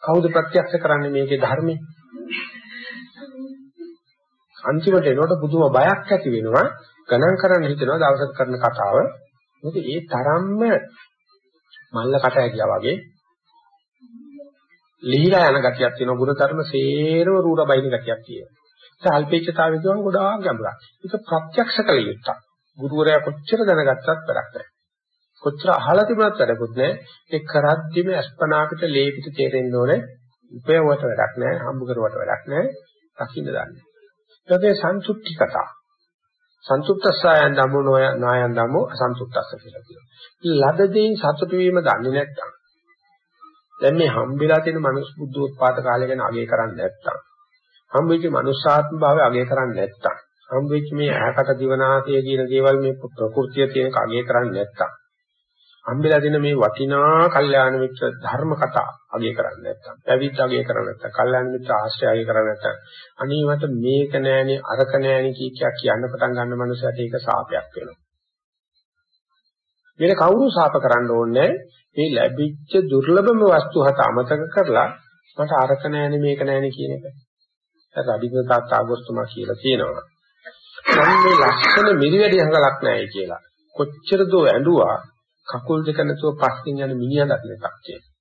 කවුද ප්‍රත්‍යක්ෂ කරන්නේ මේකේ ධර්මයේ? අන්තිමට එනකොට පුදුම බයක් ඇති වෙනවා. ගණන් කරන්න හිතනවා දවසක් කරන කතාව. මොකද ඒ තරම්ම මල්ල කට ඇගියා වගේ ලිහිලා යන ගතියක් තියෙනවා. ගුණධර්ම සේරම රූර බයින ගතියක් තියෙනවා. ඒ අල්පේච්ඡතාවය කියන ගොඩාක් ගැඹුරක්. ඒක ප්‍රත්‍යක්ෂ කළ යුත්තක්. ගුරුවරයා කොච්චර දැනගත්තත් වැඩක් නැහැ. කොච්චර අහලා තිබුණත් වැඩකුත් නැහැ. ඒ කරද්දිම අස්පනා පිට ලේ පිට තේරෙන්න ඕනේ. උපයවට වැඩක් නැහැ. හම්බ කරුවට වැඩක් නැහැ. දකින්න දන්නේ. ඒකේ සන්තුට්ටි කතා. සන්තුට්ඨසයන් ධම්මෝ නායන් ධම්මෝ අසන්තුට්ඨස්ස කියලා කියනවා. ලද දෙයින් සතුටු වීම දන්නේ නැත්නම් දැන් මේ හම්බෙලා තියෙන මනුස්ස බුද්ධෝත්පාද කාලය ගැන අගය කරන්නේ නැත්නම් හම්බෙච්ච මනුස්සාත්ම භාවය අගය කරන්නේ නැත්නම් හම්බෙච්ච මේ ඇහැකට දිවනාසය කියන දේවල් මේ ප්‍රകൃතිය තියෙන කගය කරන්නේ නැත්නම් හම්බෙලා දෙන මේ වටිනා කල්යාණ මිත්‍ර ධර්ම කතා අගය කරන්නේ නැත්නම් පැවිද්ද අගය කරන්නේ නැත්නම් කල්යාණ මිත්‍ර ආශ්‍රය අගය කරන්නේ නැත්නම් අනිවාර්ත මේක නෑනේ අරක නෑනේ කිය කිය කියන්න පටන් ගන්න මනුස්සයට ඒක සාපයක් වෙනවා වෙන කවුරු සාප කරන්න ඕනේ මේ ලැබිච්ච දුර්ලභම වස්තු හත අමතක කරලා මට අරක නෑනේ මේක නෑනේ කියන එක. අර අඩිගත තාගොස්තුමා කියලා කියනවා. මම මේ ලක්ෂණ මිරිවැඩි හංගලක් නෑයි කියලා. කොච්චර දෝ ඇඬුවා කකුල් දෙක නැතුව පස්සෙන් යන මිනිහා දකින්න එකක් කියලා.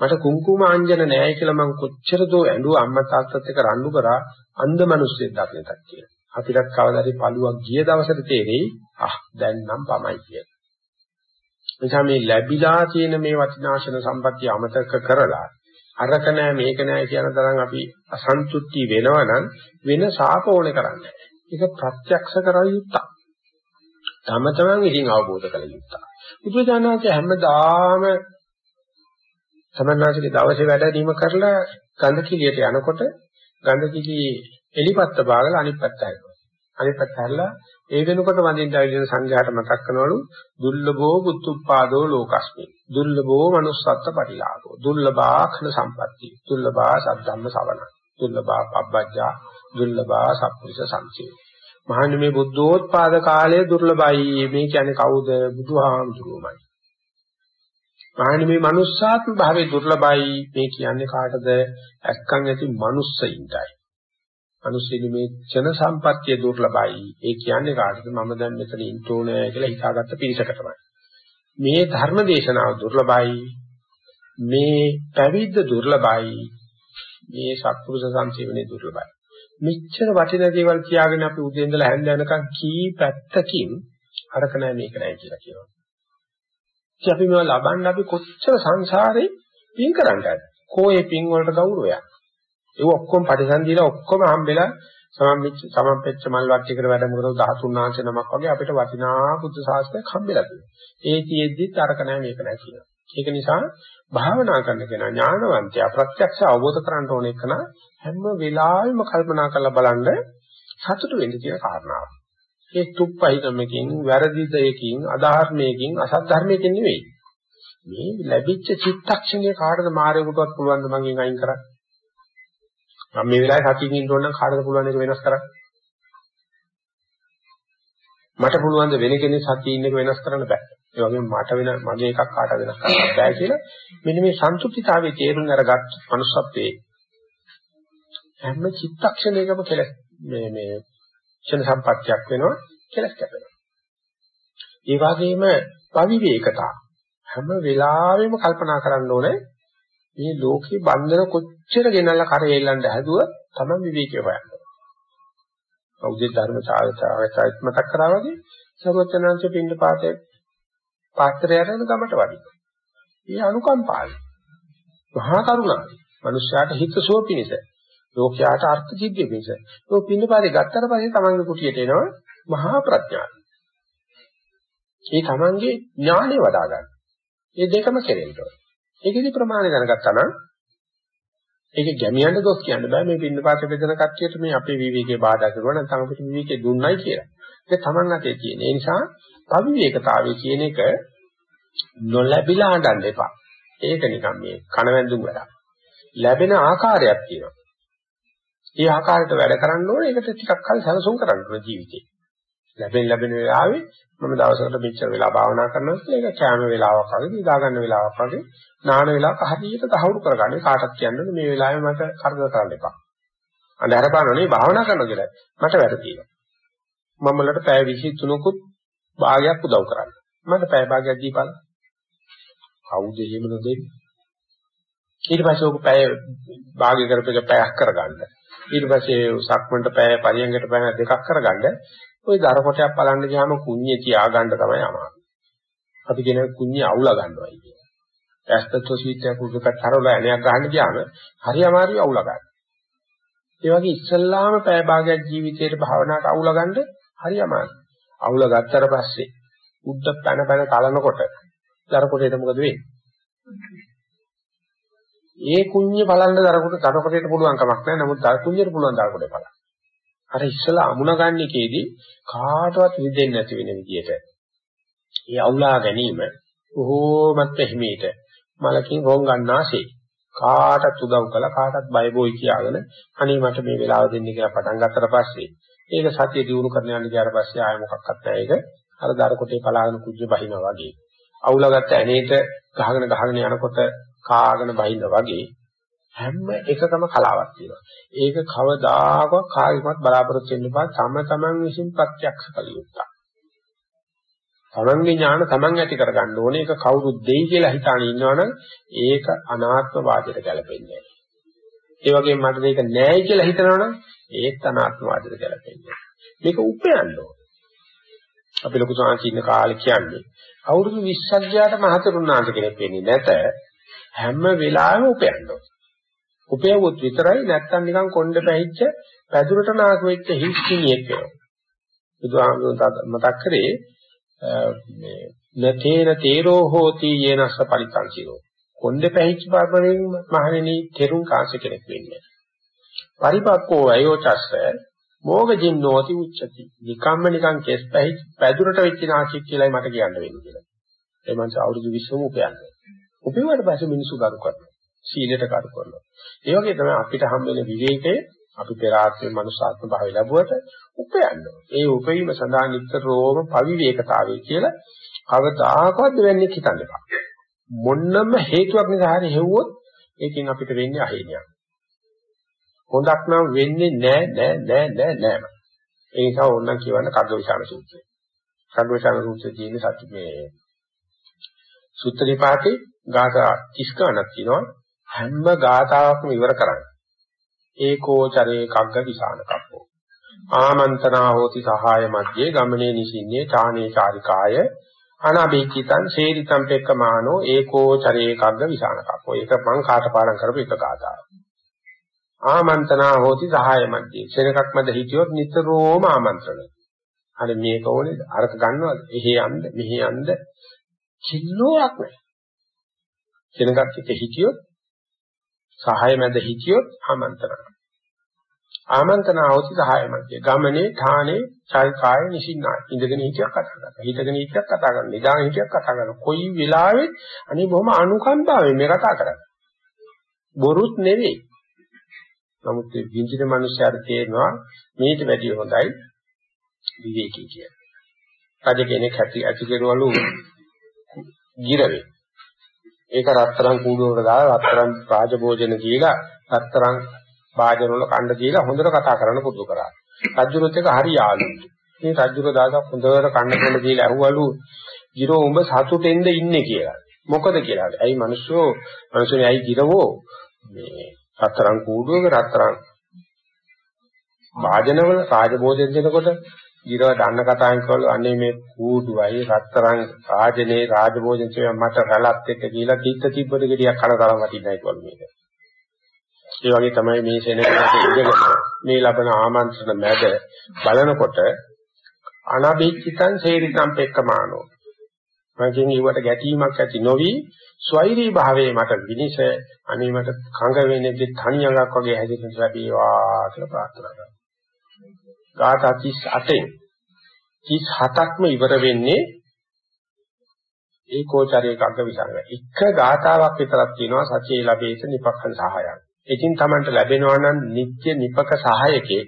මට කුංකුම ආංජන නෑයි කියලා මම කොච්චර දෝ ඇඬුවා අම්මා තාත්තත් එක්ක රණ්ඩු කරා අන්ධ මිනිස්සෙක් දකින්න එකක් කියලා. අපිටත් කවදාරි පළුවක් ගිය දවසට තේරෙයි ආ දැන් නම් පමයි කියලා. නිසා මේ ලැබිලා තියෙන මේ වටිනාශන සම්පත්තිය අමතක කරලා අරක නෑ මේක නෑ කියන තරම් අපි අසන්තුෂ්ටි වෙනවනම් වෙන සාප ඕනේ කරන්නේ. ඒක ප්‍රත්‍යක්ෂ කරා යුක්තා. තම තමන් විසින් අවබෝධ කළ යුක්තා. බුදුජානක හැමදාම සමන්නාසිකේ දවසේ වැඩදීම කරලා ගන්ධ කිලියට යනකොට ගන්ධ කිලි එලිපත්ත බාගලා අනිත් පැත්ත හැරෙනවා. අනිත් පැත්ත හැරලා ඒ වෙනකොට වඳින්න ආවිදින සංඝයාට මතක් කරනවලු දුර්ලභෝ බුද්ධුප්පාදෝ ලෝකස්මි. දුර්ලභෝ manussත්ත්ව පරිලාභෝ. දුර්ලභා khන සම්පatti. දුර්ලභා සද්ධම්ම ශවණ. දුර්ලභා පබ්බජ්ජා. දුර්ලභා සප්පුරිස සංචේ. මහන්නේ මේ බුද්ධෝත්පාද කාලය දුර්ලභයි. මේ කියන්නේ කවුද? බුදුහාමුදුරුවෝමයි. මහන්නේ මේ manussාත්ම භාවයේ දුර්ලභයි. මේ කියන්නේ කාටද? ඇක්කන් ඇති manussයින්ටයි. මිනිස්සුනි මේ ක්ෂණ සම්පත්තිය දුර්ලභයි. ඒ කියන්නේ කාටද මම දැන් මෙතන ඉන්න ඕනේ කියලා හිතාගත්ත පිරිසක තමයි. මේ ධර්ම දේශනාව දුර්ලභයි. මේ පැවිද්ද දුර්ලභයි. මේ සත්පුරුෂ සංසේවනේ දුර්ලභයි. මෙච්චර වටිනා දේවල් කියාගෙන අපි උදේ ඉඳලා හැන්ද වෙනකන් කී පැත්තකින් අරක නැහැ මේක නැහැ කියලා කියනවා. ඉතින් අපි මේවා ලබන්න අපි කොච්චර සංසාරේ පින් කරන්නද? ඔක්කොම ඒ පින් වලට ගෞරවයක්. ඒ ඔක්කොම පරිසන්දිලා ඔක්කොම හම්බෙලා සමම්පෙච්ච සමම්පෙච්ච මල් වට්ටියකට වැඩම කරව 13 වාංශ නමක් වගේ අපිට වටිනා බුද්ධ ශාස්ත්‍රයක් හම්බෙලා තියෙනවා. ඒ තියෙද්දිත් අරක නැහැ මේක නැහැ කියනවා. ඒක නිසා භාවනා කරන කෙනා ඥානවන්තයා ප්‍රත්‍යක්ෂ අවබෝධ කරගන්න ඕන එක හැම වෙලාවෙම කල්පනා කරලා බලන්න සතුටු වෙන්න කියන කාරණාව. ඒ තුප්පහිකමකින්, වැරදි දෙයකින්, අධාර්මයකින්, අසත් ධර්මයකින් නෙවෙයි. මේ ලැබිච්ච චිත්තක්ෂණය කාටද මාරේකටවත් පුළුවන් ද මගෙන් අයින් කරන්න? මම මේ වෙලාවේ සතියින් ඉන්න ඕන නම් කාටද පුළුවන් එක වෙනස් කරන්න? මට පුළුවන් ද වෙන කෙනෙක් සතියින් එක වෙනස් කරන්න බෑ. ඒ වගේම මට වෙන මගේ එකක් කාට වෙනස් කරන්න බෑ කියලා මෙන්න මේ සන්තුෂ්ඨිතාවයේ තේරුම් අරගත් manussත්වයේ හැම චිත්තක්ෂණයකම කෙලස් මේ මේ ක්ෂණ සම්පත්තියක් වෙනවා කෙලස් කැපෙනවා. ඒ වගේම පවිවේකතා හැම වෙලාවෙම කල්පනා කරන්න ඕනේ මේ ලෝකේ බන්ධන කොච්චර ගෙනල්ලා කරේ එල්ලන්න හැදුව තමයි විවේකය හොයන්නේ. බෞද්ධ ධර්ම සාහිත්‍යයත් මතක් කරා වගේ සර්වචනංශ පින්න පාතේ පාත්‍රය අරගෙන ගමට වඩිනවා. මේ අනුකම්පාවයි. මහා කරුණාවයි. මනුෂ්‍යයාට හිත සුව පිණිස. ලෝකයාට අර්ථ සිද්ධිය පිණිස. ඒ පින්න පාතේ ගත්තට පස්සේ තමන්ගේ කුටියට එනවා මහා ප්‍රඥාව. ඒ තමන්ගේ ඥාණය වඩා ගන්න. මේ දෙකම කෙරෙන්න ඕනේ. ඒකෙදි ප්‍රමාණය දැනගත්තා නම් ඒක ගැමියන්ට දොස් කියන්න බෑ මේ පින්නපාත බෙදෙන කට්ටියට මේ අපේ විවේකයේ බාධා කරුවා නැත්නම් අපිට විවේකයේ දුන්නයි කියලා. ඒක Taman අතේ තියෙන. ඒ නිසා පවිවේකතාවය කියන එක නොලැබිලා හඬන්න එපා. ඒක නිකන් මේ කණවැන්දුම් වැඩක්. ලැබෙන ආකාරයක් තියෙනවා. ඒ ආකාරයට වැඩ කරන්න ඕනේ ඒකට ටිකක් කල් සැලසුම් කරන්න ඕනේ ජීවිතේ. ලැබෙන ලැබෙන වෙලාවේ මම දවසකට මෙච්චර වෙලා භාවනා කරනවා කියලා ඒක කැම වෙලාවක් වගේ දීදා ගන්න වෙලාවක් වගේ නාන වෙලාවක හරියට තහවුරු කරගන්න කාටත් කියන්නේ මේ වෙලාවේ මට කරදර කරන්න එපා. අnder බලන්නේ භාවනා කරනවා කියලා. මට වැඩ තියෙනවා. මම වලට පැය 23කුත් භාගයක් උදව් කරන්න. මට පැය භාගයක් දීපන්. කවුද එහෙම නොදෙන්නේ? ඊට පස්සේ ඔක පැය භාගය කරපෙක පැයක් කරගන්න. ඊට පස්සේ සක්මන්ට පැය පරියංගකට පැය දෙකක් කරගන්න. ওই දර කොටයක් බලන්න ගියාම කුඤ්ඤේ තියාගන්න තමයි අමාරු. අපි කියන කුඤ්ඤේ අවුලා ගන්නවායි කියන. ඇස්තත්ව සීටයක් උඩකට හරවලා එණයක් ගන්න ගියාම හරි අමාරුයි අවුලා ගන්න. ඒ වගේ ඉස්සල්ලාම පැය භාගයක් ජීවිතේට භාවනාවට අවුලා ගන්න හරි අමාරුයි. අවුලා ගත්තට පස්සේ උද්ද පැන පැන කලනකොට දර කොටේට මොකද වෙන්නේ? ඒ කුඤ්ඤ බලන්න දරකොට දර කොටේට පුළුවන් කමක් නැහැ. නමුත් දර කුඤ්ඤයට පුළුවන් දර කොටේ බලන්න. අර ඉස්සලා අමුණ ගන්නකේදී කාටවත් විදෙන්නේ නැති වෙන විදියට ඒ අවුලා ගැනීම කොහොමත් හිමීට මලකින් රෝන් ගන්නාසේ කාටත් උදව් කළා කාටත් බය බොයි කියාගෙන අනේ මට මේ වෙලාව දෙන්න කියලා පටන් ගත්තට පස්සේ ඒක සතිය දිනු කරන යන්න ගියාට පස්සේ ආය මොකක්වත් නැහැ ඒක අර දර කොටේ පලාගෙන කුජ්ජ බහිනා වගේ අවුලගත්ත ඇනේට ගහගෙන ගහගෙන යනකොට කාගෙන බහිනා වගේ හැම එකකම කලාවක් තියෙනවා. ඒක කවදාකවත් කායිකවත් බලාපොරොත්තු වෙන්න බෑ තම තමන් විසින් ප්‍රත්‍යක්ෂ කළ යුතුයි. තමන්ගේ ඥාන තමන් ඇති කරගන්න ඕනේ. ඒක කවුරුත් දෙයි කියලා හිතාන ඉන්නවනම් ඒක අනාත්ම වාදයට ගැලපෙන්නේ නැහැ. ඒ වගේම මට මේක නෑයි කියලා හිතනවනම් ඒත් අනාත්ම වාදයට ගැලපෙන්නේ නැහැ. මේක උපයන්න ඕනේ. අපි ලොකු සාංශින්න කාලේ කියන්නේ අවුරුදු 20ක් ගියාට මහතරුණාන්ත කෙනෙක් වෙන්නේ නැත හැම වෙලාවෙම උපයන්න ඕනේ. උපයවුවොත් විතරයි නැත්තම් නිකන් කොණ්ඩ පැහිච්ච පැදුරට නාක වෙච්ච හිස්කිනියෙක් වෙනවා. බුදුහාමුදුරුවෝ මතක් කරේ මේ නතේන තේරෝ හෝති යේනස්ස පරිපංචිරෝ. කොණ්ඩ පැහිච්ච බබරෙන් මහණෙනි තෙරුන් කාංශ කෙනෙක් වෙන්නේ. පරිපක්කෝ අයෝචස්ස මෝගජින්නෝති උච්චති. නිකම්ම නිකන් කෙස් පැහිච්ච පැදුරට වෙච්ච නාකිය කියලායි මට කියන්න වෙන්නේ කියලා. ඒ මංස අවුරුදු 20ම උපයන්නේ. උපයුවාට පස්සේ මිනිස්සු ගරු කරනවා. සීලයට කරු කරනවා. ඒ වගේ තමයි අපිට හම් වෙන විවේකයේ අපි පෙර ආත්මේ මනුෂ්‍යාත්ම භාවය ලැබුවට උපයන්න. ඒ උපයීම සඳහා නිතරම පවිවේකතාවය කියලා කවදාකවත් දෙවන්නේ හිතන්න එපා. මොන්නම හේතුවක් නිසා හරි හෙව්වොත් ඒකෙන් අපිට වෙන්නේ අහේනියක්. හොඳක් නම් වෙන්නේ නෑ නෑ නෑ නෑ නෑම. ඒ නිසා ඕනනම් කියවන්න කග්ගවිශාල සූත්‍රය. කග්ගවිශාල සූත්‍රයේ තියෙන සත්‍ය මේ සුත්ත නිපාතේ ගාථා 30 ගණක් තියෙනවා. හැම ගාතාවක්ම ඉවර කරන්න. ඒකෝ චරේ කග්ග විසාන කප්පෝ. ආමන්ත්‍රණා හෝති සහාය මැජේ ගමනේ නිසින්නේ ඡානේ චාරිකාය අනාභීචිතං සේරිතං පෙක්කමානෝ ඒකෝ චරේකග්ග විසානකප්පෝ. ඒක මං කාට පාඩම් කරපු එක ගාතාවක්. ආමන්ත්‍රණා හෝති සහාය මැදේ. සෙනගක් මැද හිටියොත් නිතරම ආමන්ත්‍රණ. අර මේක ඕනේද? අරක ගන්නවද? එහි යන්න, මෙහි යන්න කිල්ලෝක් නැහැ. සෙනගක් එක හිටියොත් සහාය මැද හිටියොත් ආමන්ත්‍රණ. ආමන්ත්‍රණාවති සහාය මැද. ගමනේ, ථානේ, චෛකාය නිසින්නායි. ඉඳගෙන හිටියක් කතා කරනවා. හිටගෙන හිටියක් කතා කරනවා. නිදාගෙන හිටියක් කතා කරනවා. කොයි වෙලාවෙත් අනේ බොහොම අනුකම්පාවෙන් මේ කතා කරන්නේ. බොරුත් නෙවෙයි. නමුත් මේ විඳින මනුස්සයාට තේරෙනවා මේට වැඩිය හොඳයි විවේකී කියන්නේ. රජ කෙනෙක් ඇති ඇති කෙරවලු ගිරවේ. ඒක රත්තරන් කූඩුවකට දාලා රත්තරන් රාජභෝජන දීලා රත්තරන් භාජන වල කණ්ඩ දීලා හොඳට කතා කරන්න පුරුදු කරා. රජුරුත් එක හරි යාළුවෝ. මේ රජුර දාලා හොඳට කණ්ඩ කොළ දීලා ඇහුවලු ගිරෝ උඹ සතුටෙන්ද ඉන්නේ කියලා. මොකද කියලා. ඇයි මිනිස්සු මිනිස්සුනේ ඇයි ගිරවෝ මේ රත්තරන් කූඩුවක රත්තරන් වාජනවල රාජභෝජන දෙනකොට ඊරව දන්න කතාවෙන් කවලු අනේ මේ කූඩුවයි රත්තරන් රාජනේ රාජභෝජන සේව මට රැළත් එක්ක කියලා තිත්ත තිබ්බට ගෙඩියක් කන තරම් වටින්නයි කවලු මේක. ඒ වගේ තමයි මේ සෙනගකට ඉඳගෙන මේ ලබන ආමන්ත්‍රණ මැද බලනකොට අනබිච්චිතං සේරිතං පෙක්කමානෝ මගෙන් ඊවට ගැටීමක් ඇති නොවි ස්වෛරී භාවයේ මට විනිස අනේ මට කඟ වෙන්නේ තනියඟක් වගේ හැදෙන්න ලැබේවා කියලා ප්‍රාර්ථනා කරනවා. ගාථා 38න් 37ක්ම ඉවර වෙන්නේ ඒකෝචරයක අග විසංග. එක ගාථාවක් විතරක් තියෙනවා සචේ ලැබේස නිපක්ඛන් සහායං. එකින් Tamanට ලැබෙනවා නම් නිත්‍ය නිපක සහායකේ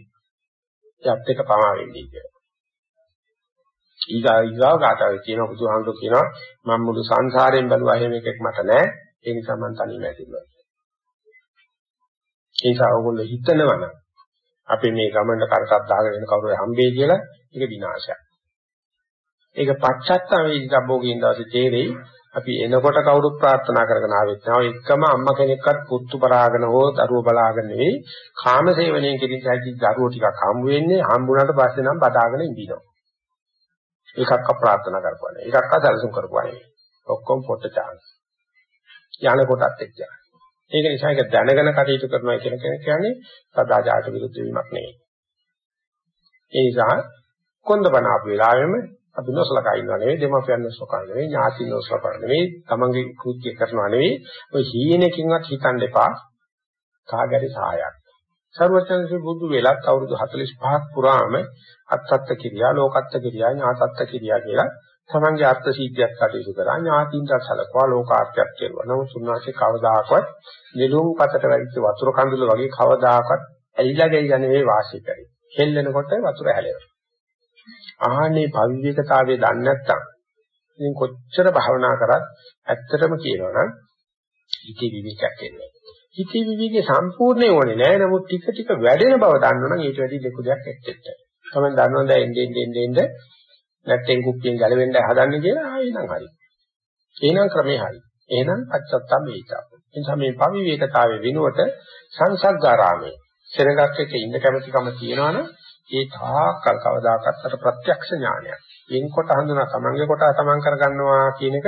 යත් එක පමා වෙන්නේ කියලා. ඊගා ඊගා ගාතාවේ තියෙන බුදුහාමුදුරු කියනවා මම මුළු සංසාරයෙන් බැලුවා එහෙම එකක් මට නැහැ ඒ නිසා මම තනියම ඇතිවෙනවා ඒ නිසා ඕගොල්ලෝ හිතනවනම් අපි මේ ගමන කරකත් දාගෙන යන කවුරු හම්බෙයි කියලා ඒක විනාශයක්. ඒක පච්චත්ත වේදිකබ්බෝගින් දවසේ තේරෙයි. අපි එනකොට කවුරුත් ප්‍රාර්ථනා කරගෙන ආවෙත් නෑ එකම අම්මා කෙනෙක්වත් පුතු බලාගෙන හෝ දරුවෝ බලාගෙන නෙවෙයි කාම සේවනයෙන් කිරින් සැටි දරුවෝ ටිකක් හම්බ වෙන්නේ හම්බුණාට පස්සේ නම් බදාගෙන ඉඳිනවා ඒකක් අප්‍රාර්ථනා කරපුවා. ඒකක් අසලසුම් කරපුවා නෙවෙයි. ඔක්කොම පොට chance. යන කොටත් එච්චරයි. ඒක නිසා ඒක දැනගෙන කටයුතු කරනවා කියන කියන්නේ සදාචාරට විරුද්ධ වීමක් නෙවෙයි. ඒ නිසා කොන්දපණ ආපු වෙලාවෙම අපි නොසලකා ඉන්නව නෙවෙයි දෙමාපියන් නොසලකා නෙවෙයි ඥාති නොසලකා නෙවෙයි තමන්ගේ කෘත්‍ය කරනවා නෙවෙයි ඔය හීනකින්වත් හිතන්න එපා කාගරි සහායක්. සර්වචන්සේ බුදු වෙලත් අවුරුදු 45ක් පුරාම අත්තත්ත කිරියා ලෝකත්ත කිරියා ඥාතත්ත කිරියා කියලා තමන්ගේ අර්ථ සිද්ධියක් කටයුතු කරා ඥාතින්ට සලකවා ලෝකාර්ථයක් කෙරුවා. නමුත් උන්වහන්සේ කවදාකවත් නිලුම් පතට වැඩිච්ච වතුර කඳුල වගේ කවදාකවත් ඇලිලා ගෙයි යන්නේ වාසය කරේ. හෙල්ලෙනකොට වතුර හැලෙනවා. ආහනේ පවිවේකතාවයේ දන්නේ නැත්තම් ඉතින් කොච්චර භවනා කරත් ඇත්තටම කියනවනම් ඉති විවිධයක් එන්නේ. ඉති විවිධේ සම්පූර්ණේ ඕනේ නෑ නමුත් ටික ටික වැඩෙන බව දන්නවනම් ඊට වැඩි ලොකු දෙයක් ඇත්තෙත්. තමයි දන්නවද දැන් එන්නේ එන්නේ එන්නේ නැත්නම් කුප්පියෙන් ගැලවෙන්න හදන්නේ කියලා ආයෙනම් හරි. එහෙනම් ක්‍රමේ හරි. එහෙනම් අච්චත්තම් මේකා. එනිසා මේ පවිවේකතාවයේ විනුවට සංසග්ගාරාමේ සෙනගක් එක ඉන්න කැමැතිකම තියෙනවනම් ඒ තාකල් කවදාකවත් අර ප්‍රත්‍යක්ෂ ඥානයක්. එන්කොට හඳුනා තමන්ගේ කොට තමන් කරගන්නවා කියන එක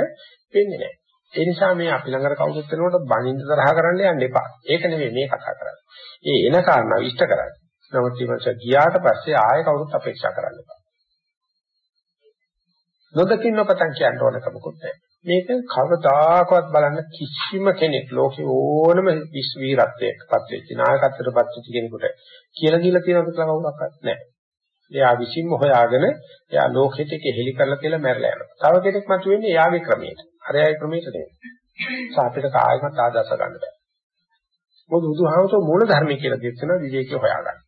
වෙන්නේ නැහැ. ඒ නිසා මේ අපි ළඟට කවුරුත් වෙනකොට බණින්න තරහ කරන්න යන්න එපා. ඒක නෙමෙයි මේ කතා කරන්නේ. ඒ එන කාරණා ඉෂ්ට කරන්නේ. නමුත් ඊමණස ගියාට පස්සේ ආයෙ කවුරුත් අපේක්ෂා කරන්න එපා. නොදකින්න පතන් කියන්න ඕන කමකුත් නැහැ. මේක කවදාකවත් බලන්න කිසිම කෙනෙක් ලෝකේ ඕනම විශ්වීරත්වයකපත් වෙච්ච නායකත්වයටපත් වෙච්ච කෙනෙකුට කියලා දීලා තියෙනවද කියලා කවුරක්වත් නැහැ. එයා විසින්ම හොයාගෙන එයා ලෝකෙට එක හෙලි කරලා කියලා මැරලා යනවා. තව කෙනෙක් මතුවෙන්නේ එයාගේ ක්‍රමයට. අර එයාගේ ක්‍රමයට නෙවෙයි. සාපේට කායකට ආදර්ශ ගන්න බෑ. මොකද බුදුහාමතුන් මූල ධර්මයේ කියලා දෙච්චන විවේකී හොයාගන්න.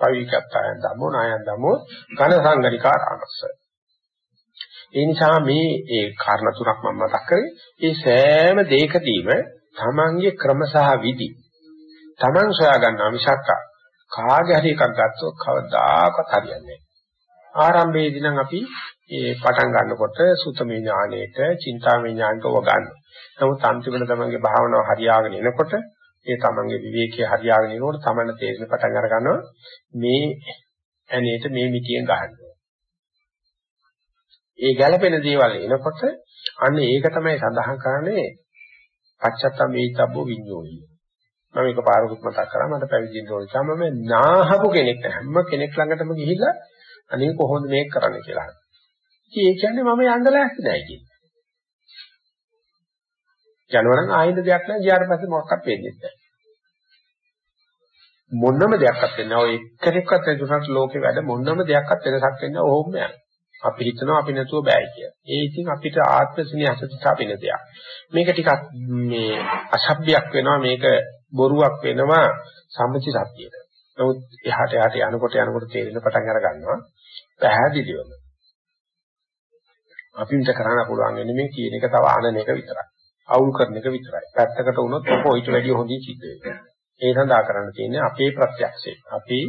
පවිකත්තායන් ධම්මෝ නායන් ධම්මෝ ඝන සංගනිකාරාමස්ස. ඒ නිසා මේ ඒ කාරණා තුනක් මම මතක් කරේ. ඒ සෑම දෙයකදීම තමන්ගේ ක්‍රම සහ විදි තමන් සොයා ගන්නවා මිසක් කාගේ හරි එකක් ගත්තොත් කවදාකවත් හරියන්නේ නැහැ. ආරම්භයේදී නම් අපි ඒ පටන් ගන්නකොට සුතමේ ඥානෙට, චින්තාමේ ඥානට වගන්න. නමුත් අන්තිමට තමන්ගේ භාවනාව හරියාගෙන එනකොට ඒ තමන්ගේ විවේකයේ හරියාගෙන එනකොට තමන්න තේරෙන පටන් අර ගන්නවා මේ ඇනේට මේ මිටියෙන් ගහන්න. ඒ ගැළපෙන දේවල් එනකොට අන්න ඒක තමයි සඳහන් කරන්නේ පච්චත්තම් වේිතබ්බෝ විඤ්ඤෝයි. මම ඒක පාරකුත් මතක් කරා මට පැවිදිින්න ඕන නිසා මම නාහපු කෙනෙක් හැම කෙනෙක් ළඟටම ගිහිල්ලා අනේ කොහොමද මේක කරන්න කියලා. ඉතින් ඒ කියන්නේ මම යන්න ලෑස්ති නැහැ කියන්නේ. යනවා නම් ආයෙත් දෙයක් නැහැ ගියාට පස්සේ මොකක්වත් වෙන්නේ නැහැ. මොනම දෙයක්වත් වෙන්නේ නැහැ. ඔය එක්කෙනෙක්වත් නැතුනට ලෝකේ වැඩ මොනම දෙයක්වත් වෙනසක් වෙන්නේ නැහැ. ඕම යනවා. අපි හිතනවා අපි නැතුව බෑ කියලා. ඒ ඉතින් අපිට ආත්ම සිනියසතිසා වෙන දෙයක්. මේක ටිකක් මේ අසභ්‍යයක් වෙනවා මේක බොරුවක් වෙනවා සම්මුති සත්‍යයට. නමුත් එහාට එහාට යනකොට යනකොට තේරෙන පටන් අර ගන්නවා. පැහැදිලිවම. අපිට කරන්න පුළුවන් වෙන්නේ මේ කියන එක තව අනන එක විතරයි. අවුල් කරන එක විතරයි. පැත්තකට වුණොත් කොහොයිට වැඩිය හොඳින් සිද්ධ වෙනවා. ඒ සඳහා කරන්න තියෙන්නේ අපේ ප්‍රත්‍යක්ෂය. අපි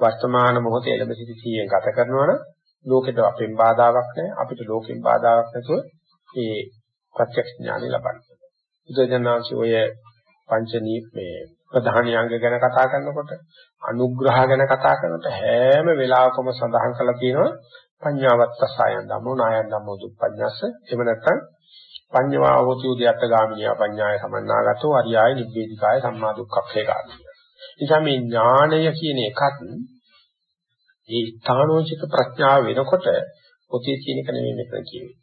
වර්තමාන මොහොතේ එළඹ සිටි සිහියෙන් ගත කරනවා නම් ලෝකෙට අපෙන් බාධාවක් නැහැ. අපිට ලෝකෙන් බාධාවක් නැතුව ඒ ප්‍රත්‍යක්ෂ ඥානෙ ලබන්න. බුදුජානනාංශ ඔය පංචනී මේ ප්‍රධානියංග ගැන කතා කරනකොට අනුග්‍රහ ගැන කතා කරනකොට හැම වෙලාවකම සඳහන් කරලා තියෙනවා පඤ්ඤාවත්ත සායන් ධම්මෝ නායන් ධම්මෝ දුප්පඤ්ඤස්ස එහෙම නැත්නම් පඤ්ඤවා හෝති උද්‍යත්ත ගාමිනියා පඤ්ඤාය සමන්නාගතෝ අරියාය නිබ්බේධිකාය සම්මා දුක්ඛක්ඛේ ගාමිනිය. නිසා මේ ඥාණය කියන එකත් ඒ ස්ථානෝචිත ප්‍රඥාව වෙනකොට පොතේ තියෙන එක නෙමෙයි මෙතන කියවෙන්නේ.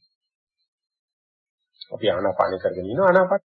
අපි ආනාපාන කරගෙන ඉනවා ආනාපාන